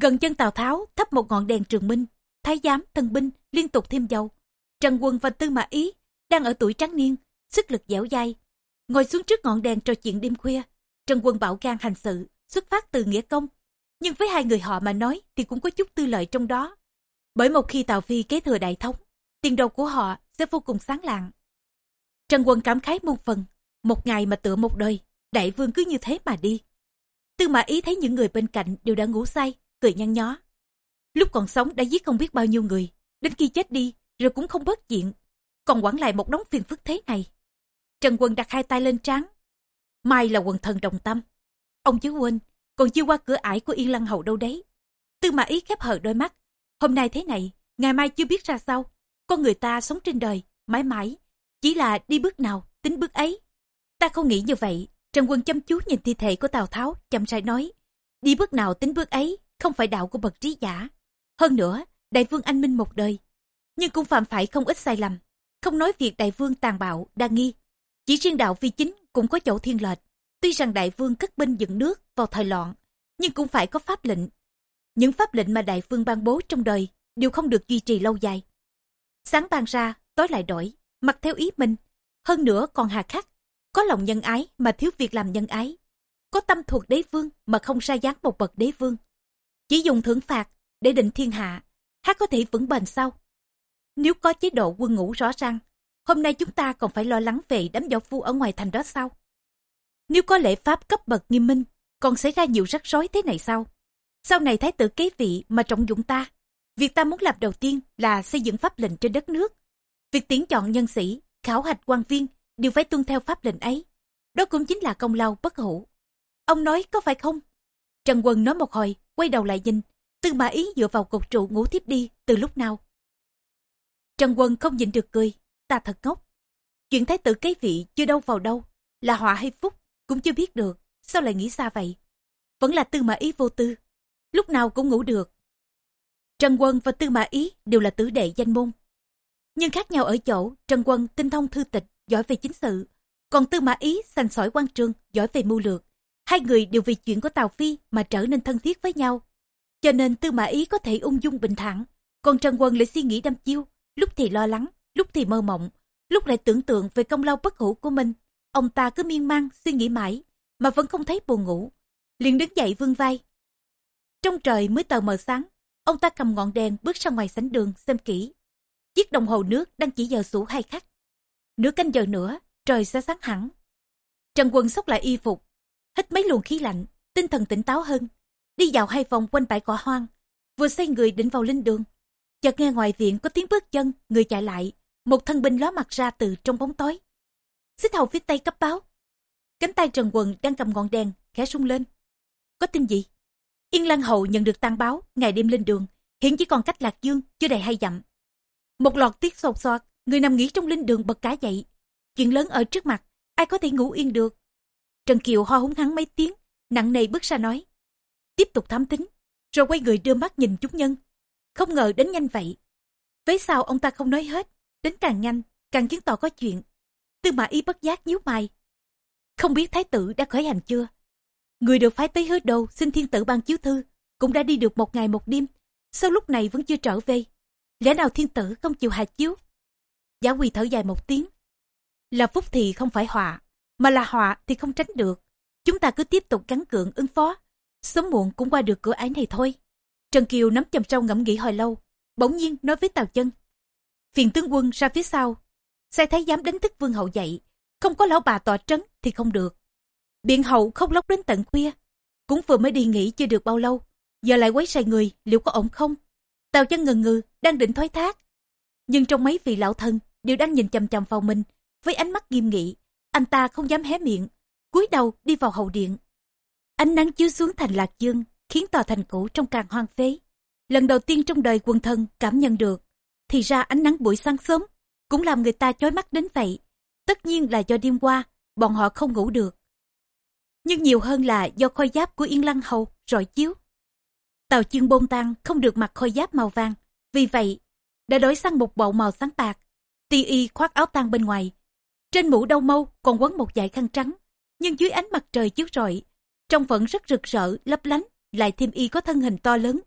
Gần chân Tào Tháo thắp một ngọn đèn trường minh, thái giám, thân binh liên tục thêm dầu. Trần Quân và Tư Mã Ý đang ở tuổi trắng niên, sức lực dẻo dai. Ngồi xuống trước ngọn đèn trò chuyện đêm khuya, Trần Quân bảo gan hành sự, xuất phát từ nghĩa công. Nhưng với hai người họ mà nói thì cũng có chút tư lợi trong đó. Bởi một khi Tào Phi kế thừa đại thống, tiền đồ của họ sẽ vô cùng sáng lạng. Trần Quân cảm khái một phần, một ngày mà tựa một đời, đại vương cứ như thế mà đi. Tư mã ý thấy những người bên cạnh đều đã ngủ say, cười nhăn nhó. Lúc còn sống đã giết không biết bao nhiêu người, đến khi chết đi, rồi cũng không bớt diện, còn quản lại một đống phiền phức thế này. Trần Quân đặt hai tay lên trán. Mai là quần thần đồng tâm. Ông chứ quên, còn chưa qua cửa ải của Yên Lăng Hậu đâu đấy. Tư mã ý khép hờ đôi mắt. Hôm nay thế này, ngày mai chưa biết ra sao. Con người ta sống trên đời, mãi mãi. Chỉ là đi bước nào, tính bước ấy. Ta không nghĩ như vậy. Trần Quân chăm chú nhìn thi thể của Tào Tháo, chậm rãi nói. Đi bước nào tính bước ấy, không phải đạo của bậc trí giả. Hơn nữa, đại vương anh minh một đời. Nhưng cũng phạm phải không ít sai lầm. Không nói việc đại vương tàn bạo, đa nghi. Chỉ riêng đạo vi chính cũng có chỗ thiên lệch. Tuy rằng đại vương cất binh dựng nước vào thời loạn, nhưng cũng phải có pháp lệnh. Những pháp lệnh mà đại vương ban bố trong đời đều không được duy trì lâu dài. Sáng ban ra, tối lại đổi, mặc theo ý mình. Hơn nữa còn hà khắc, có lòng nhân ái mà thiếu việc làm nhân ái. Có tâm thuộc đế vương mà không ra dáng một bậc đế vương. Chỉ dùng thưởng phạt để định thiên hạ, hát có thể vững bền sau. Nếu có chế độ quân ngũ rõ ràng, hôm nay chúng ta còn phải lo lắng về đám dọc phu ở ngoài thành đó sao? Nếu có lễ pháp cấp bậc nghiêm minh, còn xảy ra nhiều rắc rối thế này sao? Sau này thái tử kế vị mà trọng dụng ta, việc ta muốn làm đầu tiên là xây dựng pháp lệnh trên đất nước. Việc tuyển chọn nhân sĩ, khảo hạch quan viên đều phải tuân theo pháp lệnh ấy. Đó cũng chính là công lao bất hủ. Ông nói có phải không? Trần Quân nói một hồi, quay đầu lại nhìn, tư mã ý dựa vào cột trụ ngủ thiếp đi từ lúc nào. Trần Quân không nhịn được cười, ta thật ngốc. Chuyện thái tử cái vị chưa đâu vào đâu, là họa hay phúc, cũng chưa biết được, sao lại nghĩ xa vậy? Vẫn là tư mã ý vô tư, lúc nào cũng ngủ được. Trần Quân và tư mã ý đều là tử đệ danh môn. Nhưng khác nhau ở chỗ, Trần Quân tinh thông thư tịch, giỏi về chính sự, còn tư mã ý sành sỏi quan trường, giỏi về mưu lược. Hai người đều vì chuyện của Tào Phi mà trở nên thân thiết với nhau. Cho nên tư mã ý có thể ung dung bình thản, còn Trần Quân lại suy nghĩ đăm chiêu, lúc thì lo lắng, lúc thì mơ mộng, lúc lại tưởng tượng về công lao bất hủ của mình. Ông ta cứ miên man suy nghĩ mãi, mà vẫn không thấy buồn ngủ. liền đứng dậy vương vai. Trong trời mới tờ mờ sáng, ông ta cầm ngọn đèn bước ra ngoài sảnh đường xem kỹ. Chiếc đồng hồ nước đang chỉ giờ sủ hai khắc. Nửa canh giờ nữa, trời sẽ sáng hẳn. Trần Quân xốc lại y phục, hít mấy luồng khí lạnh, tinh thần tỉnh táo hơn. Đi dạo hai vòng quanh bãi cỏ hoang, vừa xoay người định vào linh đường. Chợt nghe ngoài viện có tiếng bước chân, người chạy lại, một thân binh ló mặt ra từ trong bóng tối. Xích hầu phía tây cấp báo. Cánh tay Trần Quần đang cầm ngọn đèn, khẽ sung lên. Có tin gì? Yên lan Hầu nhận được tăng báo, ngày đêm lên đường, hiện chỉ còn cách Lạc Dương, chưa đầy hai dặm. Một lọt tiết sột soạt, người nằm nghỉ trong linh đường bật cá dậy. Chuyện lớn ở trước mặt, ai có thể ngủ yên được. Trần Kiều ho húng hắn mấy tiếng, nặng nề bước ra nói. Tiếp tục thám tính, rồi quay người đưa mắt nhìn chúng nhân. Không ngờ đến nhanh vậy. Với sao ông ta không nói hết, đến càng nhanh, càng chứng tỏ có chuyện. Tư mã ý bất giác nhíu mày. Không biết thái tử đã khởi hành chưa? Người được phái tới hứa đâu xin thiên tử ban chiếu thư, cũng đã đi được một ngày một đêm, sao lúc này vẫn chưa trở về? Lẽ nào thiên tử không chịu hạ chiếu? Giả quỳ thở dài một tiếng. Là phúc thì không phải họa, mà là họa thì không tránh được. Chúng ta cứ tiếp tục gắn cường ứng phó, sớm muộn cũng qua được cửa ái này thôi. Trần Kiều nắm chầm sâu ngẫm nghĩ hồi lâu, bỗng nhiên nói với Tào Chân. Phiền tướng quân ra phía sau, sai thấy dám đánh thức vương hậu dậy, không có lão bà tọa trấn thì không được. Biện hậu không lóc đến tận khuya, cũng vừa mới đi nghỉ chưa được bao lâu, giờ lại quấy say người, liệu có ổn không? Tào chân ngần ngừ, đang định thoái thác. Nhưng trong mấy vị lão thân đều đang nhìn chằm chằm vào mình, với ánh mắt nghiêm nghị, anh ta không dám hé miệng, cúi đầu đi vào hậu điện. Ánh nắng chiếu xuống thành lạc dương, khiến tòa thành cũ trong càng hoang phế. Lần đầu tiên trong đời quân thân cảm nhận được, thì ra ánh nắng buổi sáng sớm cũng làm người ta chói mắt đến vậy. Tất nhiên là do đêm qua, bọn họ không ngủ được. Nhưng nhiều hơn là do khôi giáp của Yên Lăng Hầu rọi chiếu. Tàu chương bôn tăng không được mặc khôi giáp màu vàng, vì vậy đã đổi sang một bộ màu sáng bạc. Ti y khoác áo tang bên ngoài. Trên mũ đầu mâu còn quấn một dải khăn trắng, nhưng dưới ánh mặt trời chiếu rọi, trông vẫn rất rực rỡ, lấp lánh, lại thêm y có thân hình to lớn.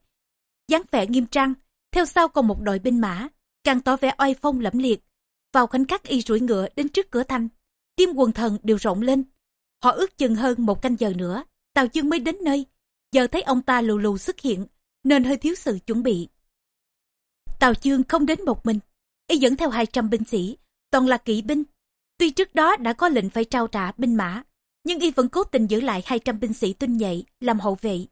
dáng vẻ nghiêm trang, theo sau còn một đội binh mã, càng tỏ vẻ oai phong lẫm liệt. Vào khoảnh khắc y rủi ngựa đến trước cửa thành, tim quần thần đều rộng lên. Họ ước chừng hơn một canh giờ nữa, Tào Dương mới đến nơi. Giờ thấy ông ta lù lù xuất hiện, nên hơi thiếu sự chuẩn bị. Tào Dương không đến một mình, y dẫn theo 200 binh sĩ, toàn là kỵ binh. Tuy trước đó đã có lệnh phải trao trả binh mã, nhưng y vẫn cố tình giữ lại 200 binh sĩ tinh nhạy làm hậu vệ.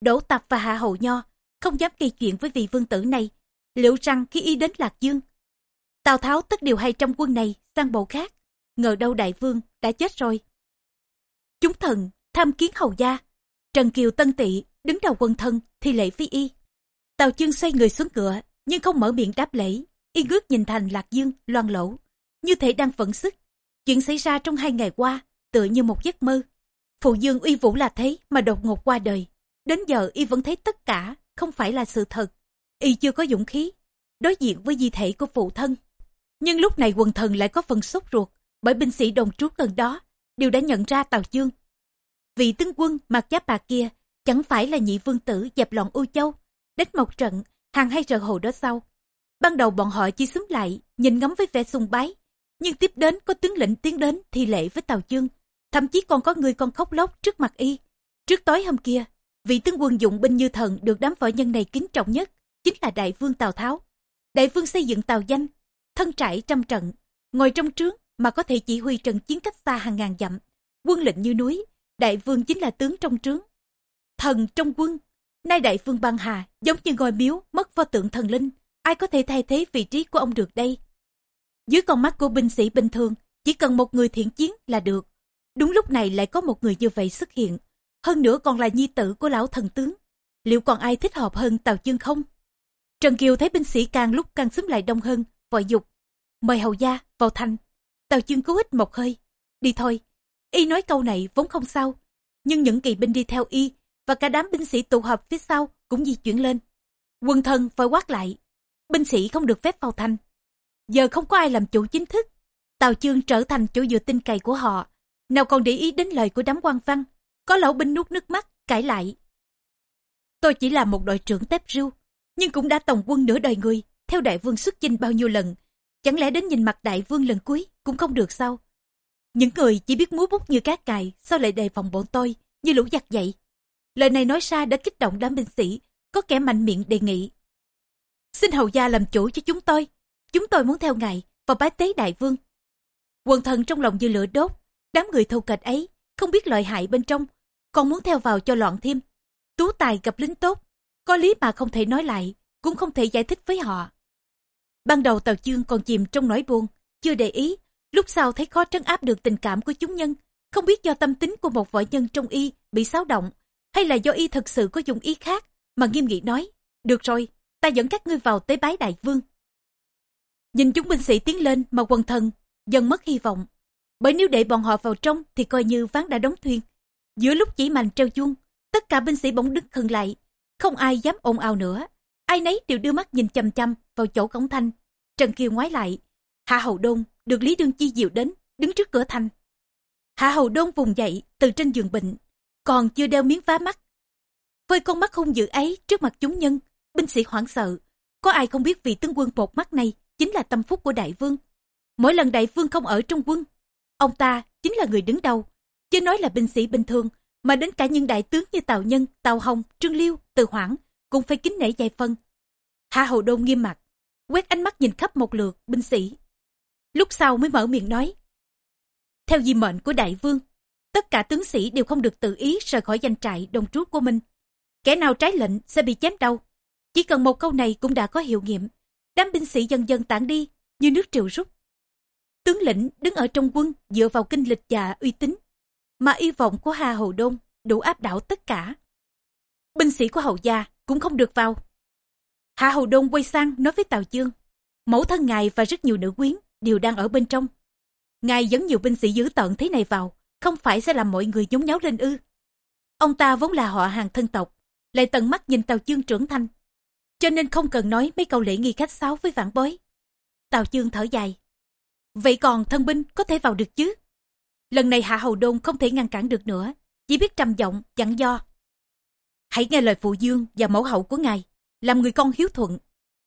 Đỗ Tập và Hạ Hậu Nho không dám gây chuyện với vị vương tử này, liệu rằng khi y đến Lạc Dương, Tào Tháo tất điều 200 quân này sang bộ khác, ngờ đâu đại vương đã chết rồi. Chúng thần tham kiến hầu gia, Trần Kiều Tân Tị đứng đầu quân thân thì lễ phi y. Tào Chương xoay người xuống cửa, nhưng không mở miệng đáp lễ, y ngước nhìn thành Lạc Dương loan lỗ, như thể đang vận sức. Chuyện xảy ra trong hai ngày qua, tựa như một giấc mơ. Phụ Dương uy vũ là thế mà đột ngột qua đời. Đến giờ y vẫn thấy tất cả không phải là sự thật. Y chưa có dũng khí đối diện với di thể của phụ thân. Nhưng lúc này quần thần lại có phần sốt ruột bởi binh sĩ đồng trú gần đó đều đã nhận ra Tào Dương. Vị tướng quân mặc giáp bạc kia chẳng phải là nhị vương tử dẹp loạn U Châu, đến một trận, hàng hay trợ hồ đó sau. Ban đầu bọn họ chỉ xúm lại, nhìn ngắm với vẻ sùng bái, nhưng tiếp đến có tướng lĩnh tiến đến thi lễ với Tào Dương, thậm chí còn có người còn khóc lóc trước mặt y. Trước tối hôm kia, vị tướng quân dụng binh như thần được đám võ nhân này kính trọng nhất, chính là đại vương Tào Tháo. Đại vương xây dựng tàu danh, thân trải trăm trận, ngồi trong trướng mà có thể chỉ huy trận chiến cách xa hàng ngàn dặm, quân lệnh như núi, đại vương chính là tướng trong trướng. Thần trong quân, nay đại vương băng hà, giống như ngôi miếu mất pho tượng thần linh, ai có thể thay thế vị trí của ông được đây? Dưới con mắt của binh sĩ bình thường, chỉ cần một người thiện chiến là được. Đúng lúc này lại có một người như vậy xuất hiện, hơn nữa còn là nhi tử của lão thần tướng. Liệu còn ai thích hợp hơn Tào Chương không? Trần Kiều thấy binh sĩ càng lúc càng xúm lại đông hơn, vội dục. Mời hầu gia vào thành. Tào Chương cố hít một hơi. Đi thôi. Y nói câu này vốn không sao. Nhưng những kỳ binh đi theo Y và cả đám binh sĩ tụ họp phía sau cũng di chuyển lên. Quân thần phải quát lại. Binh sĩ không được phép vào thành. Giờ không có ai làm chủ chính thức. Tào Chương trở thành chỗ dựa tin cậy của họ. Nào còn để ý đến lời của đám quan văn. Có lão binh nuốt nước mắt, cãi lại. Tôi chỉ là một đội trưởng tép riu nhưng cũng đã tổng quân nửa đời người, theo đại vương xuất chinh bao nhiêu lần. Chẳng lẽ đến nhìn mặt đại vương lần cuối cũng không được sao? Những người chỉ biết múa bút như cát cài, sao lại đề phòng bọn tôi, như lũ giặc vậy? Lời này nói ra đã kích động đám binh sĩ, có kẻ mạnh miệng đề nghị. Xin hầu gia làm chủ cho chúng tôi, chúng tôi muốn theo ngài và bái tế đại vương. Quần thần trong lòng như lửa đốt, đám người thâu kệch ấy, không biết lợi hại bên trong, con muốn theo vào cho loạn thêm. Tú tài gặp lính tốt, có lý mà không thể nói lại, cũng không thể giải thích với họ. Ban đầu Tàu Chương còn chìm trong nỗi buồn, chưa để ý, lúc sau thấy khó trấn áp được tình cảm của chúng nhân, không biết do tâm tính của một võ nhân trong y bị xáo động, hay là do y thật sự có dụng ý khác, mà nghiêm nghị nói, được rồi, ta dẫn các ngươi vào tế bái đại vương. Nhìn chúng binh sĩ tiến lên mà quần thần, dần mất hy vọng. Bởi nếu để bọn họ vào trong thì coi như ván đã đóng thuyền. Giữa lúc chỉ mạnh treo chuông, tất cả binh sĩ bỗng đứng khẩn lại. Không ai dám ồn ào nữa. Ai nấy đều đưa mắt nhìn chằm chằm vào chỗ cổng thanh. Trần Kiều ngoái lại. Hạ Hầu Đôn được Lý Đương Chi diệu đến, đứng trước cửa thanh. Hạ Hầu Đôn vùng dậy từ trên giường bệnh, còn chưa đeo miếng vá mắt. Với con mắt hung dữ ấy trước mặt chúng nhân, binh sĩ hoảng sợ. Có ai không biết vị tướng quân một mắt này chính là tâm phúc của đại vương. Mỗi lần đại vương không ở trong quân, ông ta chính là người đứng đầu. Chứ nói là binh sĩ bình thường, mà đến cả những đại tướng như Tào Nhân, Tào Hồng, Trương Liêu, Từ Hoảng cũng phải kính nể vài phân. Hạ Hầu Đôn nghiêm mặt, quét ánh mắt nhìn khắp một lượt binh sĩ. Lúc sau mới mở miệng nói. Theo di mệnh của đại vương, tất cả tướng sĩ đều không được tự ý rời khỏi danh trại đồng trú của mình. Kẻ nào trái lệnh sẽ bị chém đầu. Chỉ cần một câu này cũng đã có hiệu nghiệm. Đám binh sĩ dần dần tản đi, như nước triều rút. Tướng lĩnh đứng ở trong quân dựa vào kinh lịch và uy tín, mà y vọng của Hà Hầu Đôn đủ áp đảo tất cả. Binh sĩ của hầu gia cũng không được vào. Hạ Hầu Đôn quay sang nói với Tào Chương, mẫu thân ngài và rất nhiều nữ quyến đều đang ở bên trong. Ngài dẫn nhiều binh sĩ giữ tận thế này vào, không phải sẽ làm mọi người nhốn nháo lên ư. Ông ta vốn là họ hàng thân tộc, lại tận mắt nhìn Tào Chương trưởng thành. Cho nên không cần nói mấy câu lễ nghi khách sáo với vãn bối. Tào Chương thở dài. Vậy còn thân binh có thể vào được chứ? Lần này Hạ Hầu Đôn không thể ngăn cản được nữa, chỉ biết trầm giọng, dặn do. Hãy nghe lời phụ dương và mẫu hậu của ngài, làm người con hiếu thuận.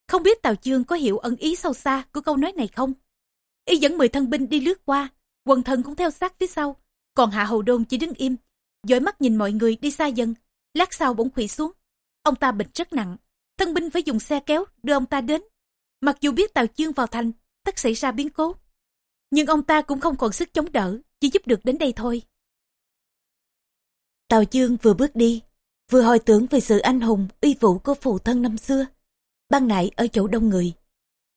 Không biết Tào Chương có hiểu ẩn ý sâu xa của câu nói này không? Y dẫn 10 thân binh đi lướt qua, quần thần cũng theo sát phía sau, còn Hạ Hầu Đôn chỉ đứng im, dõi mắt nhìn mọi người đi xa dần, lát sau bỗng khủy xuống. Ông ta bệnh rất nặng, thân binh phải dùng xe kéo đưa ông ta đến. Mặc dù biết Tào Chương vào thành, tất xảy ra biến cố. Nhưng ông ta cũng không còn sức chống đỡ, chỉ giúp được đến đây thôi. Tào Chương vừa bước đi, vừa hồi tưởng về sự anh hùng, uy vũ của phụ thân năm xưa. Ban nãy ở chỗ đông người,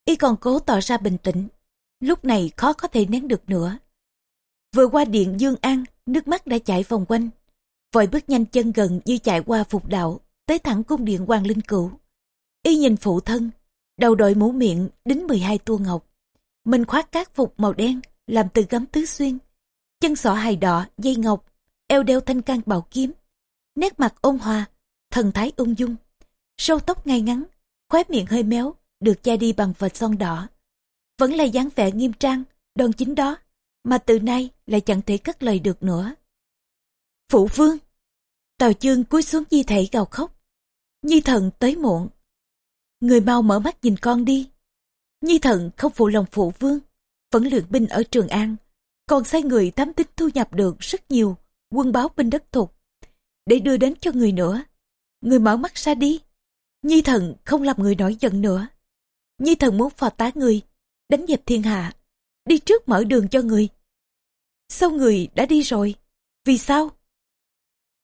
y còn cố tỏ ra bình tĩnh, lúc này khó có thể nén được nữa. Vừa qua điện Dương An, nước mắt đã chảy vòng quanh. Vội bước nhanh chân gần như chạy qua phục đạo, tới thẳng cung điện Hoàng Linh Cửu. Y nhìn phụ thân, đầu đội mũ miệng đính 12 tua ngọc. Mình khoác cát phục màu đen, làm từ gấm tứ xuyên. Chân sọ hài đỏ, dây ngọc, eo đeo thanh can bảo kiếm. Nét mặt ôn hòa, thần thái ung dung. Sâu tóc ngay ngắn, khóe miệng hơi méo, được che đi bằng vệt son đỏ. Vẫn là dáng vẻ nghiêm trang, đòn chính đó, mà từ nay lại chẳng thể cất lời được nữa. Phụ vương! Tào chương cúi xuống di thể gào khóc. Nhi thần tới muộn. Người mau mở mắt nhìn con đi. Nhi thần không phụ lòng phụ vương. Vẫn luyện binh ở Trường An. Còn sai người tám tính thu nhập được rất nhiều quân báo binh đất thục. Để đưa đến cho người nữa. Người mở mắt ra đi. Nhi thần không làm người nổi giận nữa. Nhi thần muốn phò tá người, đánh dẹp thiên hạ, đi trước mở đường cho người. Sao người đã đi rồi? Vì sao?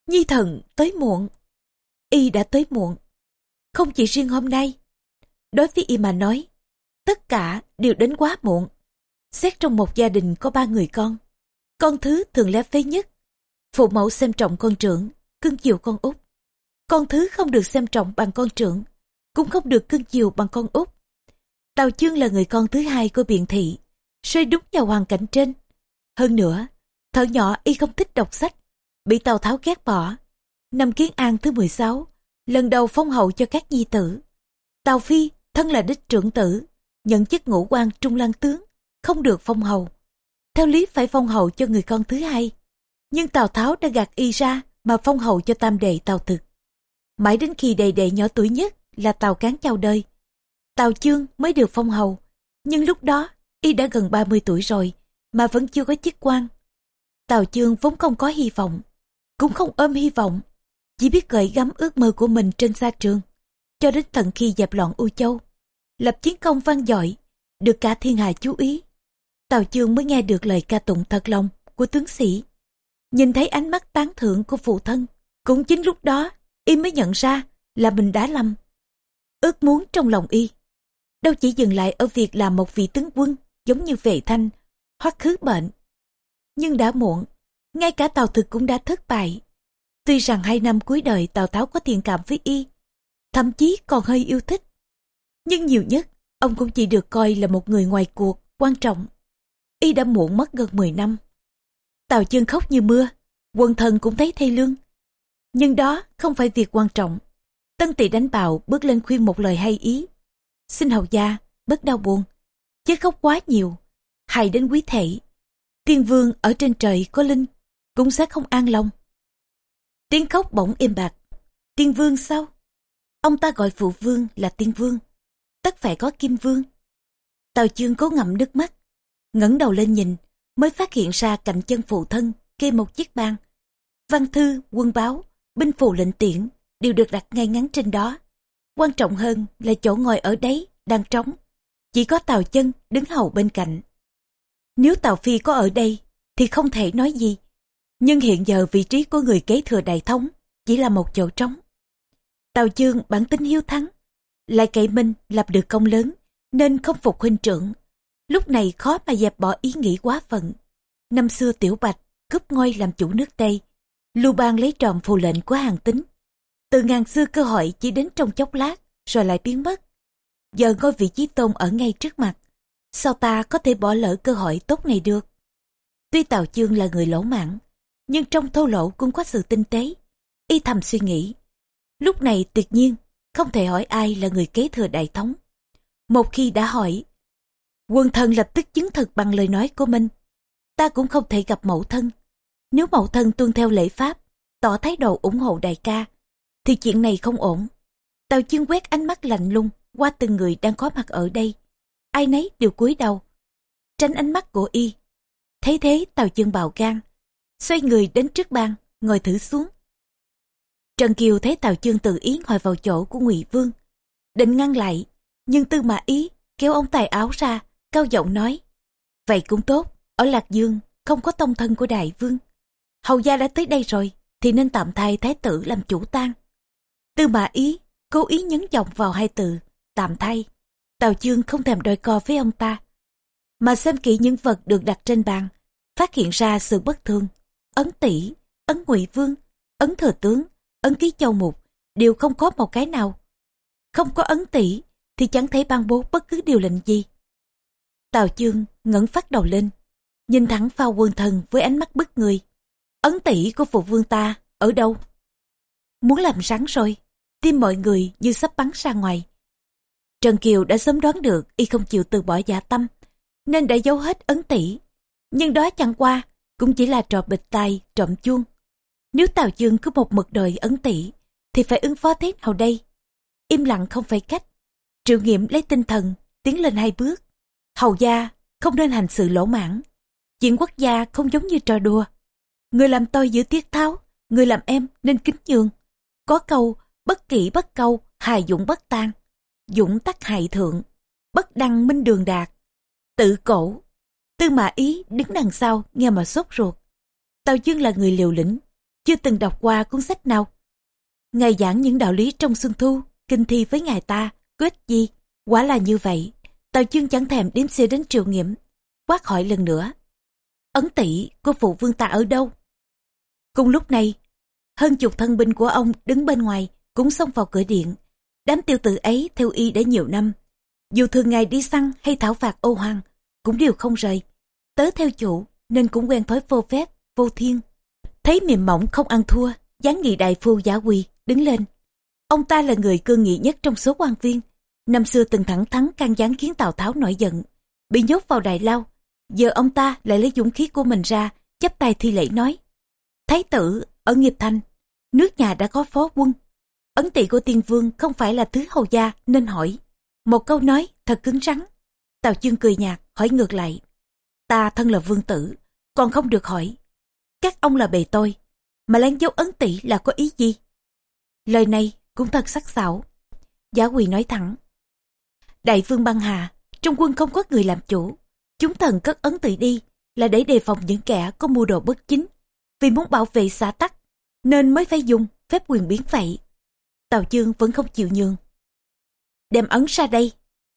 Nhi thần tới muộn. Y đã tới muộn. Không chỉ riêng hôm nay. Đối với Y mà nói, tất cả đều đến quá muộn. Xét trong một gia đình có ba người con. Con thứ thường lép phế nhất. Phụ mẫu xem trọng con trưởng, cưng chiều con út. Con thứ không được xem trọng bằng con trưởng, cũng không được cưng chiều bằng con út. Tào Chương là người con thứ hai của biện thị, rơi đúng vào hoàn cảnh trên. Hơn nữa, thợ nhỏ y không thích đọc sách, bị Tào Tháo ghét bỏ. Năm Kiến An thứ 16, lần đầu phong hậu cho các nhi tử. Tào Phi, thân là đích trưởng tử, nhận chức ngũ quan trung lang tướng, không được phong hầu. Theo lý phải phong hầu cho người con thứ hai. Nhưng Tào Tháo đã gạt y ra mà phong hầu cho tam đệ Tào Thực. Mãi đến khi đệ đệ nhỏ tuổi nhất là Tào Cán chào đời. Tào Chương mới được phong hầu, nhưng lúc đó y đã gần 30 tuổi rồi mà vẫn chưa có chức quan. Tào Chương vốn không có hy vọng, cũng không ôm hy vọng, chỉ biết gợi gắm ước mơ của mình trên xa trường, cho đến tận khi dẹp loạn U Châu, lập chiến công vang dội, được cả thiên hạ chú ý. Tào Chương mới nghe được lời ca tụng thật lòng của tướng sĩ, nhìn thấy ánh mắt tán thưởng của phụ thân, cũng chính lúc đó y mới nhận ra là mình đã lầm. Ước muốn trong lòng y, đâu chỉ dừng lại ở việc làm một vị tướng quân giống như vệ thanh, hoặc khứ bệnh. Nhưng đã muộn, ngay cả Tào Thực cũng đã thất bại. Tuy rằng hai năm cuối đời Tào Tháo có thiện cảm với y, thậm chí còn hơi yêu thích. Nhưng nhiều nhất, ông cũng chỉ được coi là một người ngoài cuộc, quan trọng y đã muộn mất gần 10 năm. Tào chân khóc như mưa, quần thần cũng thấy thay lương. Nhưng đó không phải việc quan trọng. Tân tỵ đánh bào bước lên khuyên một lời hay ý. Xin hầu gia, bớt đau buồn, chứ khóc quá nhiều, hại đến quý thể. Tiên vương ở trên trời có linh, cũng sẽ không an lòng. Tiếng khóc bỗng im bạc. Tiên vương sao? Ông ta gọi phụ vương là tiên vương. Tất phải có kim vương. Tào chương cố ngậm nước mắt, ngẩng đầu lên nhìn, mới phát hiện ra cạnh chân phụ thân kê một chiếc bang. Văn thư, quân báo, binh phù lệnh tiễn đều được đặt ngay ngắn trên đó. Quan trọng hơn là chỗ ngồi ở đấy đang trống. Chỉ có Tào chân đứng hầu bên cạnh. Nếu Tào Phi có ở đây thì không thể nói gì. Nhưng hiện giờ vị trí của người kế thừa đại thống chỉ là một chỗ trống. Tào chương bản tính hiếu thắng, lại cậy minh lập được công lớn nên không phục huynh trưởng. Lúc này khó mà dẹp bỏ ý nghĩ quá phận. Năm xưa Tiểu Bạch cướp ngôi làm chủ nước Tây, Lưu Bang lấy trộm phù lệnh của hàng tính. Từ ngàn xưa cơ hội chỉ đến trong chốc lát rồi lại biến mất. Giờ ngôi vị trí tôn ở ngay trước mặt, sao ta có thể bỏ lỡ cơ hội tốt này được? Tuy Tào Chương là người lỗ mãn, nhưng trong thô lỗ cũng có sự tinh tế. Y thầm suy nghĩ, lúc này tuyệt nhiên không thể hỏi ai là người kế thừa đại thống. Một khi đã hỏi, quân thần lập tức chứng thực bằng lời nói của mình. Ta cũng không thể gặp mẫu thân. Nếu mẫu thân tuân theo lễ pháp, tỏ thái độ ủng hộ đại ca, thì chuyện này không ổn. Tào chương quét ánh mắt lạnh lùng qua từng người đang có mặt ở đây. Ai nấy đều cúi đầu, tránh ánh mắt của y. Thấy thế Tào chương bào gan, xoay người đến trước bàn, ngồi thử xuống. Trần Kiều thấy Tào chương tự ý ngồi vào chỗ của Ngụy Vương, định ngăn lại, nhưng Tư Mã Ý kéo ông tài áo ra, cao giọng nói: vậy cũng tốt, ở Lạc Dương không có tông thân của đại vương, hầu gia đã tới đây rồi, thì nên tạm thay thái tử làm chủ tang. Tư Mã Ý cố ý nhấn giọng vào hai từ tạm thay. Tào Chương không thèm đòi co với ông ta, mà xem kỹ những vật được đặt trên bàn, phát hiện ra sự bất thường. Ấn tỷ, ấn ngụy vương, ấn thừa tướng, ấn ký châu mục đều không có một cái nào. Không có ấn tỷ thì chẳng thể ban bố bất cứ điều lệnh gì. Tào Chương ngẩng phát đầu lên, nhìn thẳng phao quân thần với ánh mắt bức người. Ấn tỷ của phụ vương ta ở đâu? Muốn làm rắn rồi, tim mọi người như sắp bắn ra ngoài. Trần Kiều đã sớm đoán được y không chịu từ bỏ giả tâm, nên đã giấu hết ấn tỷ. Nhưng đó chẳng qua, cũng chỉ là trò bịch tai, trộm chuông. Nếu Tào Dương cứ một mực đời ấn tỷ, thì phải ứng phó thế nào đây? Im lặng không phải cách. Triệu nghiệm lấy tinh thần, tiến lên hai bước. Hầu gia không nên hành sự lỗ mãn. Chuyện quốc gia không giống như trò đùa. Người làm tôi giữ tiết tháo, người làm em nên kính nhường. Có câu, bất kỷ bất câu, hài dụng bất tan dũng tắc hại thượng, bất đăng minh đường đạt, tự cổ. Tư mã ý đứng đằng sau nghe mà sốt ruột. Tào Dương là người liều lĩnh, chưa từng đọc qua cuốn sách nào. Ngài giảng những đạo lý trong xuân thu, kinh thi với ngài ta, có ích gì? Quả là như vậy, Tào chương chẳng thèm đếm xe đến triệu nghiệm, quát hỏi lần nữa. Ấn tỷ của phụ vương ta ở đâu? Cùng lúc này, hơn chục thân binh của ông đứng bên ngoài cũng xông vào cửa điện, Đám tiêu tử ấy theo y đã nhiều năm. Dù thường ngày đi săn hay thảo phạt ô hoàng, cũng đều không rời. Tớ theo chủ, nên cũng quen thói vô phép, vô thiên. Thấy mềm mỏng không ăn thua, gián nghị đại phu giả quỳ, đứng lên. Ông ta là người cương nghị nhất trong số quan viên. Năm xưa từng thẳng thắng can gián khiến Tào Tháo nổi giận, bị nhốt vào đại lao. Giờ ông ta lại lấy dũng khí của mình ra, chấp tay thi lễ nói. Thái tử, ở nghiệp thành, nước nhà đã có phó quân, Ấn tị của tiên vương không phải là thứ hầu gia nên hỏi. Một câu nói thật cứng rắn. Tào chương cười nhạt hỏi ngược lại. Ta thân là vương tử, còn không được hỏi. Các ông là bề tôi, mà lén dấu ấn tỷ là có ý gì? Lời này cũng thật sắc sảo. Giả quỳ nói thẳng. Đại vương băng hà, trong quân không có người làm chủ. Chúng thần cất ấn tự đi là để đề phòng những kẻ có mua đồ bất chính. Vì muốn bảo vệ xã tắc, nên mới phải dùng phép quyền biến vậy. Tào chương vẫn không chịu nhường. Đem ấn ra đây,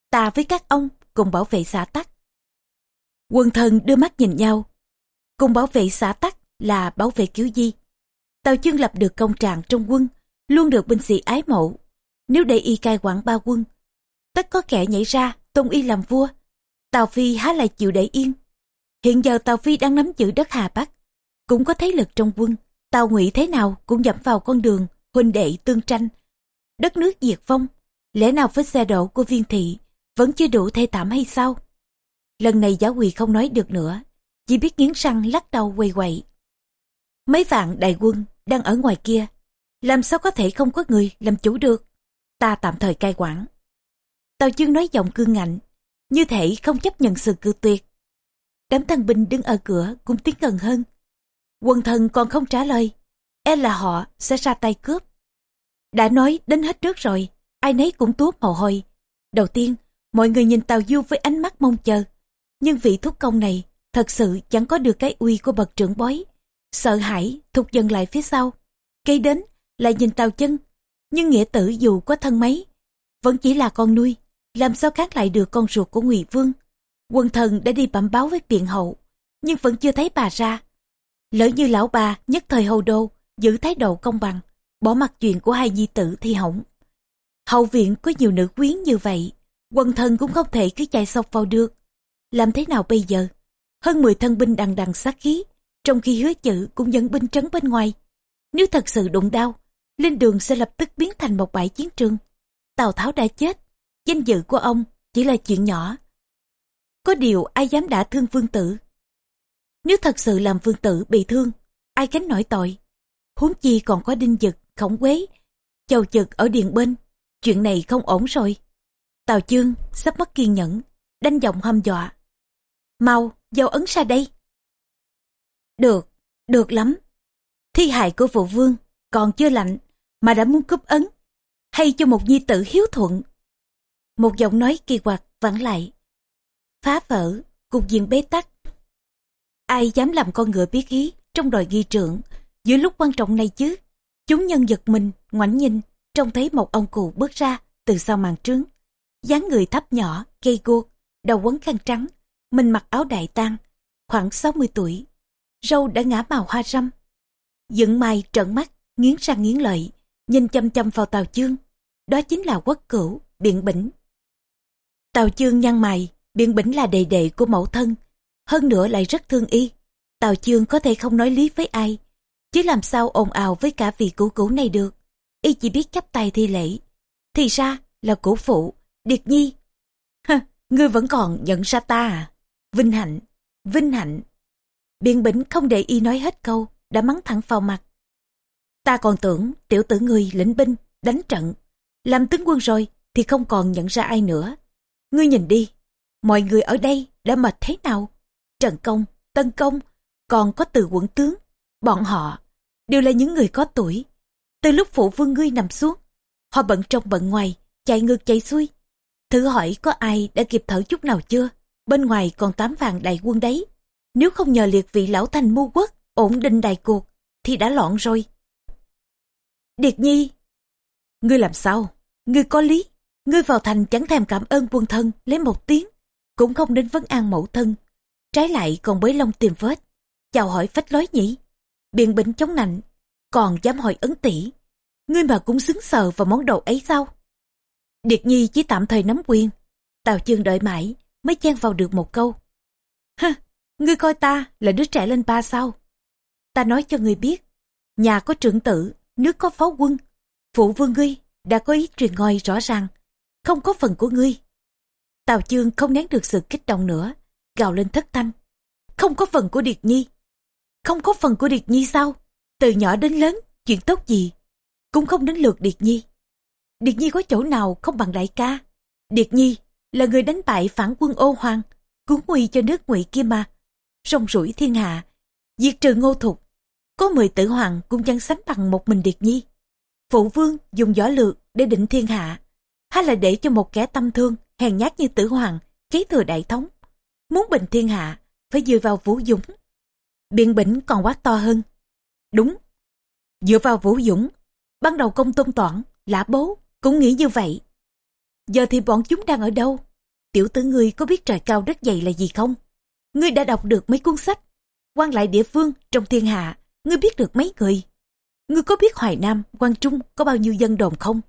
ta với các ông cùng bảo vệ xã tắc. Quân thần đưa mắt nhìn nhau. Cùng bảo vệ xã tắc là bảo vệ kiểu gì? Tào chương lập được công trạng trong quân, luôn được binh sĩ ái mộ. Nếu để y cai quản ba quân, tất có kẻ nhảy ra tôn y làm vua. Tào Phi há lại chịu để yên. Hiện giờ Tào Phi đang nắm giữ đất Hà Bắc, cũng có thế lực trong quân. Tào Ngụy thế nào cũng dẫm vào con đường huynh đệ tương tranh. Đất nước diệt vong, lẽ nào với xe đổ của viên thị vẫn chưa đủ thê thảm hay sao? Lần này giáo quỳ không nói được nữa, chỉ biết nghiến răng lắc đầu quay quậy. Mấy vạn đại quân đang ở ngoài kia, làm sao có thể không có người làm chủ được? Ta tạm thời cai quản. Tào chương nói giọng cương ngạnh, như thể không chấp nhận sự cự tuyệt. Đám thân binh đứng ở cửa cũng tiến gần hơn. Quần thần còn không trả lời, e là họ sẽ ra tay cướp. Đã nói đến hết nước rồi, ai nấy cũng tuốt mồ hôi. Đầu tiên, mọi người nhìn Tào Du với ánh mắt mong chờ. Nhưng vị thúc công này thật sự chẳng có được cái uy của bậc trưởng bối. Sợ hãi thục dần lại phía sau. Cây đến lại nhìn Tào chân. Nhưng nghĩa tử dù có thân mấy, vẫn chỉ là con nuôi. Làm sao khác lại được con ruột của Ngụy Vương. Quân thần đã đi bẩm báo với biện hậu, nhưng vẫn chưa thấy bà ra. Lỡ như lão bà nhất thời hầu đô, giữ thái độ công bằng, bỏ mặt chuyện của hai di tử thì hỏng. Hậu viện có nhiều nữ quyến như vậy, quần thần cũng không thể cứ chạy sọc vào được. Làm thế nào bây giờ? Hơn 10 thân binh đằng đằng sát khí, trong khi hứa chữ cũng dẫn binh trấn bên ngoài. Nếu thật sự đụng đau, lên đường sẽ lập tức biến thành một bãi chiến trường. Tào Tháo đã chết, danh dự của ông chỉ là chuyện nhỏ. Có điều ai dám đã thương vương tử? Nếu thật sự làm vương tử bị thương, ai gánh nổi tội? Huống chi còn có đinh dực, khổng quế, chầu chực ở điện bên. Chuyện này không ổn rồi. Tào chương sắp mất kiên nhẫn, đanh giọng hăm dọa. Mau, giao ấn ra đây. Được, được lắm. Thi hại của vụ vương còn chưa lạnh mà đã muốn cúp ấn. Hay cho một nhi tử hiếu thuận. Một giọng nói kỳ quặc vẳng lại. Phá vỡ, cục diện bế tắc. Ai dám làm con ngựa biết khí trong đòi ghi trưởng giữa lúc quan trọng này chứ? Chúng nhân giật mình, ngoảnh nhìn, trông thấy một ông cụ bước ra từ sau màn trướng. dáng người thấp nhỏ, cây guốc, đầu quấn khăn trắng, mình mặc áo đại tang, khoảng 60 tuổi. Râu đã ngã màu hoa râm. Dựng mày trợn mắt, nghiến răng nghiến lợi, nhìn chăm chăm vào tàu Chương. Đó chính là quốc cửu, biện bỉnh. Tào Chương nhăn mày, biên bỉnh là đệ đệ của mẫu thân. Hơn nữa lại rất thương y. Tào Chương có thể không nói lý với ai. Chứ làm sao ồn ào với cả vị cũ cũ này được. Y chỉ biết chắp tay thi lễ. Thì ra là cổ phụ, Điệt Nhi. Hơ, ngươi vẫn còn nhận ra ta à? Vinh hạnh, vinh hạnh. biên bỉnh không để y nói hết câu, đã mắng thẳng vào mặt. Ta còn tưởng tiểu tử ngươi lĩnh binh, đánh trận. Làm tướng quân rồi thì không còn nhận ra ai nữa. Ngươi nhìn đi, mọi người ở đây đã mệt thế nào? Trần Công, Tân Công, còn có từ quận tướng. Bọn họ đều là những người có tuổi. Từ lúc phụ vương ngươi nằm xuống, họ bận trong bận ngoài, chạy ngược chạy xuôi. Thử hỏi có ai đã kịp thở chút nào chưa? Bên ngoài còn tám vàng đại quân đấy. Nếu không nhờ liệt vị lão thành mưu quốc, ổn định đại cuộc, thì đã loạn rồi. Điệt nhi, ngươi làm sao? Ngươi có lý. Ngươi vào thành chẳng thèm cảm ơn quân thân lấy một tiếng, cũng không đến vấn an mẫu thân. Trái lại còn bới lông tìm vết, chào hỏi phách lối nhỉ. Biện bệnh chống nạnh, còn dám hỏi ấn tỷ. Ngươi mà cũng xứng sờ vào món đồ ấy sao? Điệt nhi chỉ tạm thời nắm quyền. Tào chương đợi mãi, mới chen vào được một câu. Ha, ngươi coi ta là đứa trẻ lên ba sao? Ta nói cho ngươi biết, nhà có trưởng tử, nước có pháo quân. Phụ vương ngươi đã có ý truyền ngôi rõ ràng, không có phần của ngươi. Tào chương không nén được sự kích động nữa, gào lên thất thanh. Không có phần của Điệt Nhi. Không có phần của Điệt Nhi sao? Từ nhỏ đến lớn, chuyện tốt gì? Cũng không đến lượt Điệt Nhi. Điệt Nhi có chỗ nào không bằng đại ca? Điệt Nhi là người đánh bại phản quân ô hoàng, cứu nguy cho nước ngụy kia mà. Rong rủi thiên hạ, diệt trừ ngô thục. Có mười tử hoàng cũng chẳng sánh bằng một mình Điệt Nhi. Phụ vương dùng võ lược để định thiên hạ, hay là để cho một kẻ tâm thương, hèn nhát như tử hoàng, kế thừa đại thống. Muốn bình thiên hạ, phải dựa vào vũ dũng. Biện bỉnh còn quá to hơn. Đúng, dựa vào vũ dũng. Ban đầu công tôn toản, lã bố, cũng nghĩ như vậy. Giờ thì bọn chúng đang ở đâu? Tiểu tử ngươi có biết trời cao đất dày là gì không? Ngươi đã đọc được mấy cuốn sách. quan lại địa phương trong thiên hạ, ngươi biết được mấy người? Ngươi có biết Hoài Nam, quan Trung có bao nhiêu dân đồn không?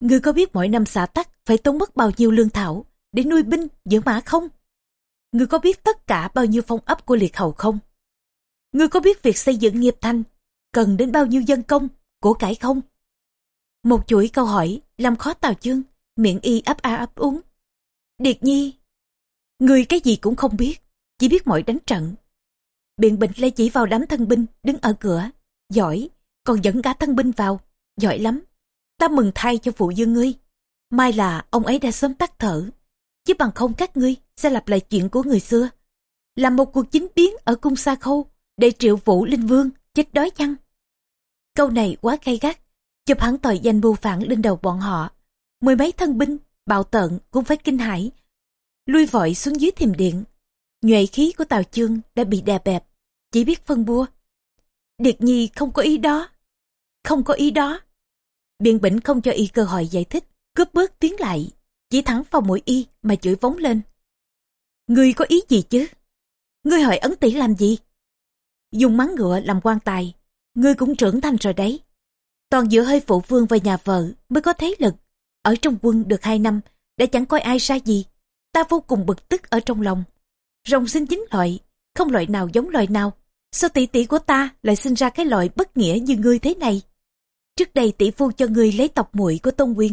Ngươi có biết mỗi năm xã tắc phải tốn mất bao nhiêu lương thảo để nuôi binh, dưỡng mã không? Ngươi có biết tất cả bao nhiêu phong ấp của liệt hầu không? Ngươi có biết việc xây dựng nghiệp thanh cần đến bao nhiêu dân công, của cải không? Một chuỗi câu hỏi làm khó Tào Chương, miệng y ấp a ấp úng. Điệt nhi, người cái gì cũng không biết, chỉ biết mọi đánh trận. Biện Bình lại chỉ vào đám thân binh đứng ở cửa, giỏi, còn dẫn cả thân binh vào, giỏi lắm. Ta mừng thay cho phụ dương ngươi. Mai là ông ấy đã sớm tắt thở, chứ bằng không các ngươi sẽ lặp lại chuyện của người xưa. Làm một cuộc chính biến ở cung Sa Khâu để triệu vũ linh vương chết đói chăng? Câu này quá gay gắt, chụp hẳn tội danh mưu phản lên đầu bọn họ. Mười mấy thân binh, bạo tợn cũng phải kinh hãi. Lui vội xuống dưới thềm điện. Nhuệ khí của Tào Chương đã bị đè bẹp, chỉ biết phân bua. Điệt Nhi không có ý đó. Không có ý đó. Biện Bỉnh không cho y cơ hội giải thích, cướp bước tiến lại, chỉ thẳng vào mũi y mà chửi vống lên. Ngươi có ý gì chứ? Ngươi hỏi ấn tỷ làm gì? Dùng mắng ngựa làm quan tài, ngươi cũng trưởng thành rồi đấy. Toàn dựa hơi phụ vương và nhà vợ mới có thế lực. Ở trong quân được hai năm, đã chẳng coi ai ra gì. Ta vô cùng bực tức ở trong lòng. Rồng sinh chính loại, không loại nào giống loại nào. Sao tỷ tỷ của ta lại sinh ra cái loại bất nghĩa như ngươi thế này? Trước đây tỷ phu cho ngươi lấy tộc muội của Tôn Nguyên,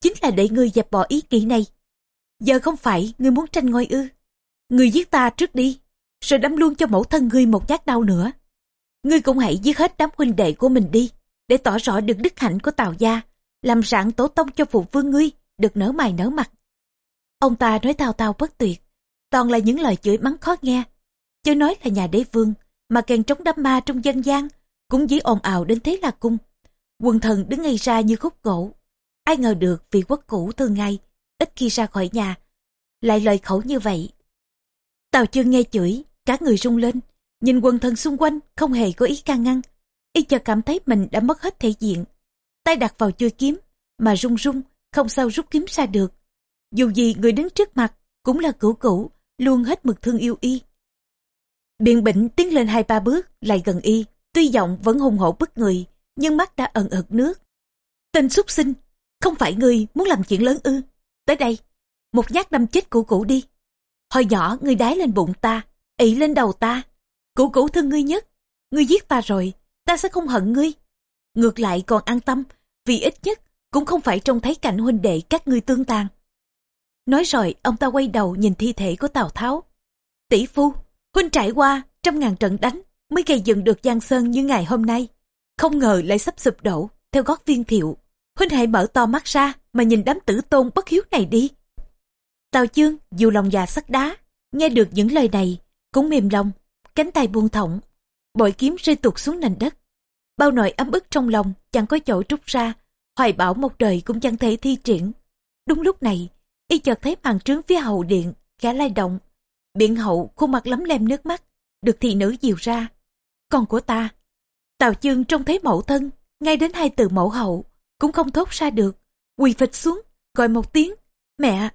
chính là để ngươi dẹp bỏ ý nghĩ này. Giờ không phải ngươi muốn tranh ngôi ư. Ngươi giết ta trước đi, rồi đấm luôn cho mẫu thân ngươi một nhát đau nữa. Ngươi cũng hãy giết hết đám huynh đệ của mình đi, để tỏ rõ được đức hạnh của Tào gia, làm rạng tổ tông cho phụ vương ngươi, được nở mày nở mặt. Ông ta nói tào tào bất tuyệt, toàn là những lời chửi mắng khó nghe. Chứ nói là nhà đế vương, mà càng trống đám ma trong dân gian, cũng dĩ ồn ào đến thế là cung. Quần thần đứng ngay ra như khúc gỗ. Ai ngờ được vì quốc cũ thường ngày, ít khi ra khỏi nhà, lại lời khẩu như vậy. Tào chương nghe chửi, cả người rung lên, nhìn quần thần xung quanh không hề có ý can ngăn. Y chợt cảm thấy mình đã mất hết thể diện. Tay đặt vào chui kiếm, mà rung rung, không sao rút kiếm ra được. Dù gì người đứng trước mặt cũng là cửu cửu, luôn hết mực thương yêu y. Biện bỉnh tiến lên hai ba bước, lại gần y, tuy giọng vẫn hùng hổ bức người, nhưng mắt đã ẩn ực nước. Tên xuất sinh, không phải người muốn làm chuyện lớn ư. Tới đây, một nhát đâm chết cụ cụ đi. Hồi nhỏ người đái lên bụng ta, ị lên đầu ta. Cụ cụ thương ngươi nhất, ngươi giết ta rồi, ta sẽ không hận ngươi. Ngược lại còn an tâm, vì ít nhất cũng không phải trông thấy cảnh huynh đệ các ngươi tương tàn. Nói rồi, ông ta quay đầu nhìn thi thể của Tào Tháo. Tỷ phu, huynh trải qua trăm ngàn trận đánh mới gây dựng được Giang Sơn như ngày hôm nay. Không ngờ lại sắp sụp đổ, theo gót viên thiệu. Huynh hãy mở to mắt ra mà nhìn đám tử tôn bất hiếu này đi. Tào chương dù lòng già sắt đá, nghe được những lời này, cũng mềm lòng, cánh tay buông thõng, bội kiếm rơi tuột xuống nền đất. Bao nỗi ấm ức trong lòng chẳng có chỗ trút ra, hoài bảo một đời cũng chẳng thể thi triển. Đúng lúc này, y chợt thấy màn trướng phía hậu điện, khẽ lay động. Biện hậu khuôn mặt lấm lem nước mắt, được thị nữ dìu ra. Con của ta, Tào chương trông thấy mẫu thân, ngay đến hai từ mẫu hậu, cũng không thốt ra được. Quỳ phịch xuống, gọi một tiếng, mẹ.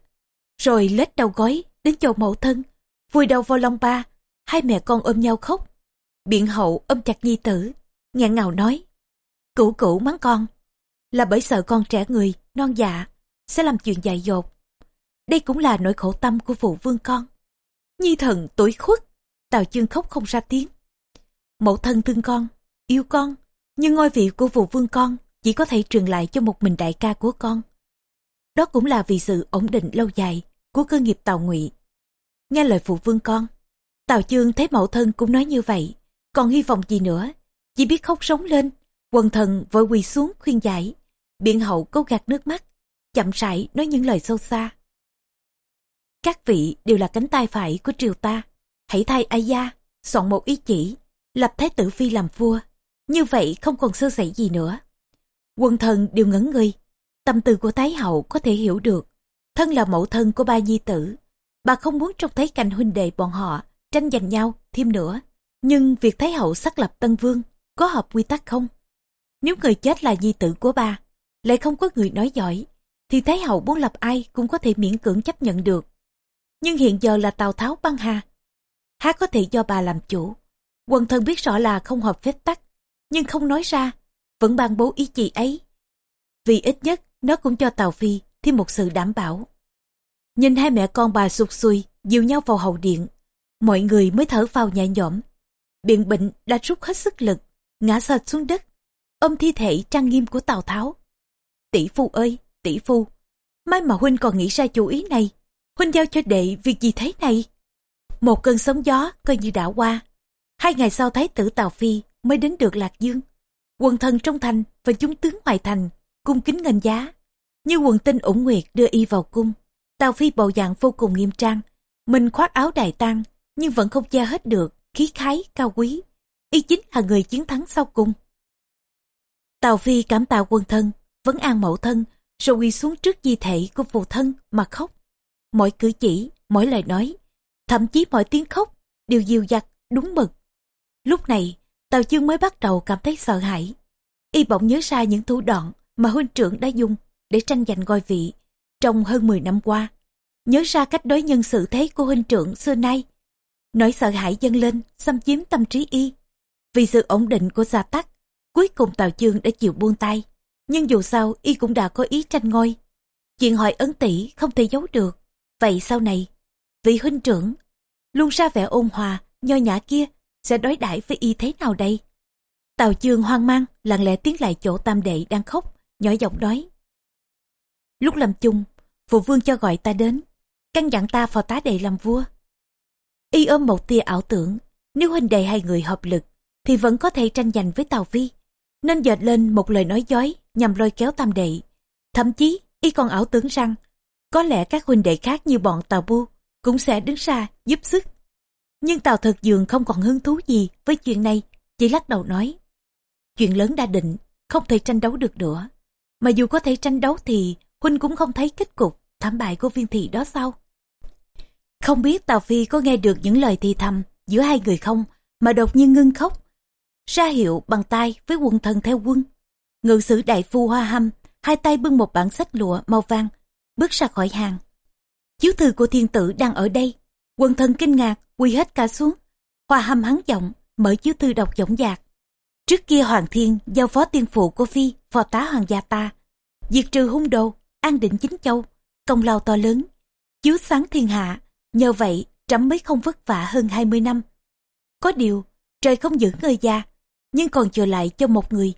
Rồi lết đầu gói, đến chỗ mẫu thân, vùi đầu vào lòng ba, hai mẹ con ôm nhau khóc. Biện hậu ôm chặt nhi tử, nghẹn ngào nói. Cửu cửu mắng con, là bởi sợ con trẻ người, non dạ, sẽ làm chuyện dại dột. Đây cũng là nỗi khổ tâm của phụ vương con. Nhi thần tuổi khuất, Tào chương khóc không ra tiếng. Mẫu thân thương con, yêu con, nhưng ngôi vị của phụ vương con chỉ có thể truyền lại cho một mình đại ca của con. Đó cũng là vì sự ổn định lâu dài của cơ nghiệp Tào Ngụy. Nghe lời phụ vương con, Tào Chương thấy mẫu thân cũng nói như vậy, còn hy vọng gì nữa, chỉ biết khóc sống lên, quần thần vội quỳ xuống khuyên giải, biện hậu cố gạt nước mắt, chậm rãi nói những lời sâu xa. Các vị đều là cánh tay phải của triều ta, hãy thay ai gia, soạn một ý chỉ, lập thái tử phi làm vua, như vậy không còn sơ sẩy gì nữa. Quần thần đều ngẩn người, tâm tư của Thái hậu có thể hiểu được, thân là mẫu thân của ba nhi tử, bà không muốn trông thấy cảnh huynh đệ bọn họ tranh giành nhau thêm nữa. Nhưng việc Thái hậu xác lập Tân Vương có hợp quy tắc không? Nếu người chết là nhi tử của bà, lại không có người nói giỏi, thì Thái hậu muốn lập ai cũng có thể miễn cưỡng chấp nhận được. Nhưng hiện giờ là Tào Tháo băng hà. Há có thể do bà làm chủ. Quần thần biết rõ là không hợp phép tắc, nhưng không nói ra, vẫn ban bố ý chỉ ấy. Vì ít nhất nó cũng cho tàu Phi thêm một sự đảm bảo. Nhìn hai mẹ con bà sụt sùi, dìu nhau vào hậu điện. Mọi người mới thở vào nhẹ nhõm. Biện bệnh đã rút hết sức lực, ngã sệt xuống đất, ôm thi thể trang nghiêm của Tào Tháo. Tỷ phu ơi, tỷ phu, mai mà huynh còn nghĩ ra chủ ý này, huynh giao cho đệ việc gì thế này? Một cơn sóng gió coi như đã qua. Hai ngày sau thái tử Tào Phi mới đến được Lạc Dương. Quần thần trong thành và chúng tướng ngoài thành cung kính ngân giá. Như quần tinh ủng nguyệt đưa y vào cung. Tào Phi bộ dạng vô cùng nghiêm trang. Mình khoác áo đại tang nhưng vẫn không che hết được khí khái cao quý. Y chính là người chiến thắng sau cùng. Tào Phi cảm tạ quân thân, vấn an mẫu thân, rồi quỳ xuống trước di thể của phụ thân mà khóc. Mỗi cử chỉ, mỗi lời nói, thậm chí mọi tiếng khóc đều dịu dặt, đúng mực. Lúc này, Tào Chương mới bắt đầu cảm thấy sợ hãi. Y bỗng nhớ ra những thủ đoạn mà huynh trưởng đã dùng để tranh giành ngôi vị trong hơn 10 năm qua. Nhớ ra cách đối nhân xử thế của huynh trưởng xưa nay. Nỗi sợ hãi dâng lên, xâm chiếm tâm trí y. Vì sự ổn định của gia tắc, cuối cùng Tào Chương đã chịu buông tay. Nhưng dù sao, y cũng đã có ý tranh ngôi. Chuyện hỏi ấn tỷ không thể giấu được. Vậy sau này, vị huynh trưởng luôn ra vẻ ôn hòa, nho nhã kia sẽ đối đãi với y thế nào đây? Tào Chương hoang mang, lặng lẽ tiến lại chỗ tam đệ đang khóc, nhỏ giọng nói. Lúc làm chung, phụ vương cho gọi ta đến, căn dặn ta phò tá đệ làm vua. Y ôm một tia ảo tưởng, nếu huynh đệ hai người hợp lực, thì vẫn có thể tranh giành với Tào Vi. Nên dệt lên một lời nói dối nhằm lôi kéo tam đệ. Thậm chí, y còn ảo tưởng rằng, có lẽ các huynh đệ khác như bọn Tào Bu cũng sẽ đứng ra giúp sức. Nhưng Tào Thực Dường không còn hứng thú gì với chuyện này, chỉ lắc đầu nói. Chuyện lớn đã định, không thể tranh đấu được nữa. Mà dù có thể tranh đấu thì Huynh cũng không thấy kết cục thảm bại của viên thị đó sao? Không biết Tào Phi có nghe được những lời thì thầm giữa hai người không mà đột nhiên ngưng khóc. Ra hiệu bằng tay với quân thần theo quân. Ngự sử đại phu hoa hâm, hai tay bưng một bản sách lụa màu vàng, bước ra khỏi hàng. Chiếu thư của thiên tử đang ở đây. Quân thần kinh ngạc, quy hết cả xuống. Hoa hâm hắn giọng, mở chiếu thư đọc giọng dạc. Trước kia Hoàng Thiên giao phó tiên phụ của Phi, phò tá hoàng gia ta. Diệt trừ hung đồ, an định chính châu, công lao to lớn, chiếu sáng thiên hạ. Nhờ vậy, trẫm mới không vất vả hơn 20 năm. Có điều, trời không giữ người già, nhưng còn chờ lại cho một người.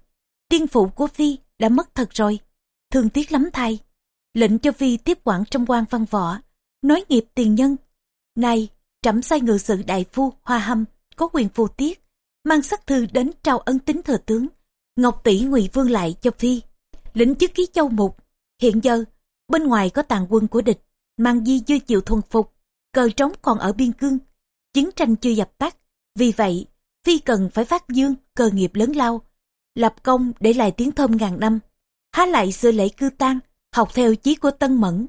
Tiên phụ của Phi đã mất thật rồi, thương tiếc lắm thay. Lệnh cho Phi tiếp quản trong quan văn võ, nói nghiệp tiền nhân. Này, trẫm sai ngự sự đại phu Hoa Hâm có quyền phù tiết, mang sắc thư đến trao ân tính thừa tướng. Ngọc tỷ ngụy vương lại cho Phi, lĩnh chức ký châu mục. Hiện giờ, bên ngoài có tàn quân của địch, mang di chưa chịu thuần phục, cờ trống còn ở biên cương, chiến tranh chưa dập tắt. Vì vậy, Phi cần phải phát dương cơ nghiệp lớn lao, lập công để lại tiếng thơm ngàn năm, há lại xưa lễ cư tang, học theo chí của Tân Mẫn.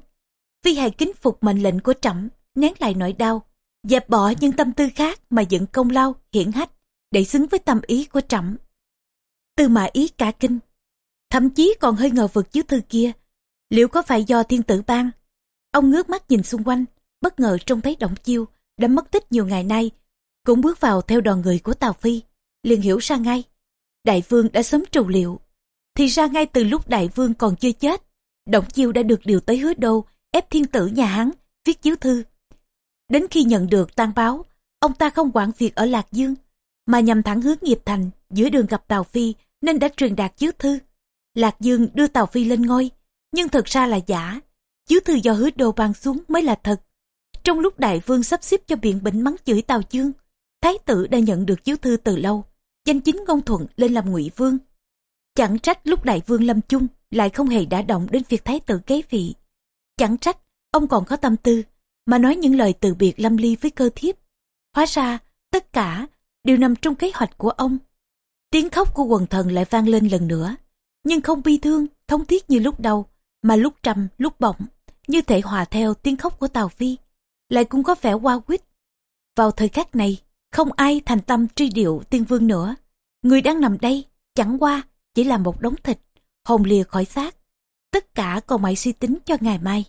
Phi hãy kính phục mệnh lệnh của trẫm nén lại nỗi đau, dẹp bỏ những tâm tư khác mà dựng công lao, hiển hách, để xứng với tâm ý của trẫm. Tư mà ý cả kinh, thậm chí còn hơi ngờ vực chiếu thư kia, liệu có phải do thiên tử ban? Ông ngước mắt nhìn xung quanh, bất ngờ trông thấy động chiêu, đã mất tích nhiều ngày nay, cũng bước vào theo đoàn người của Tào Phi, liền hiểu ra ngay. Đại vương đã sớm trù liệu, thì ra ngay từ lúc đại vương còn chưa chết, động chiêu đã được điều tới hứa đô, ép thiên tử nhà hắn, viết chiếu thư. Đến khi nhận được tan báo, ông ta không quản việc ở Lạc Dương, mà nhằm thẳng hướng nghiệp thành, giữa đường gặp tàu Phi nên đã truyền đạt chiếu thư. Lạc Dương đưa tàu Phi lên ngôi, nhưng thật ra là giả. Chiếu thư do hứa đồ ban xuống mới là thật. Trong lúc đại vương sắp xếp cho biện bỉnh mắng chửi tàu Dương, thái tử đã nhận được chiếu thư từ lâu, danh chính ngôn thuận lên làm ngụy vương. Chẳng trách lúc đại vương lâm chung lại không hề đả động đến việc thái tử kế vị. Chẳng trách ông còn có tâm tư mà nói những lời từ biệt lâm ly với cơ thiếp. Hóa ra tất cả đều nằm trong kế hoạch của ông. Tiếng khóc của quần thần lại vang lên lần nữa, nhưng không bi thương, thống thiết như lúc đầu, mà lúc trầm, lúc bỗng, như thể hòa theo tiếng khóc của Tào Phi, lại cũng có vẻ hoa quýt. Vào thời khắc này, không ai thành tâm truy điệu tiên vương nữa. Người đang nằm đây, chẳng qua, chỉ là một đống thịt, hồn lìa khỏi xác. Tất cả còn mãi suy tính cho ngày mai.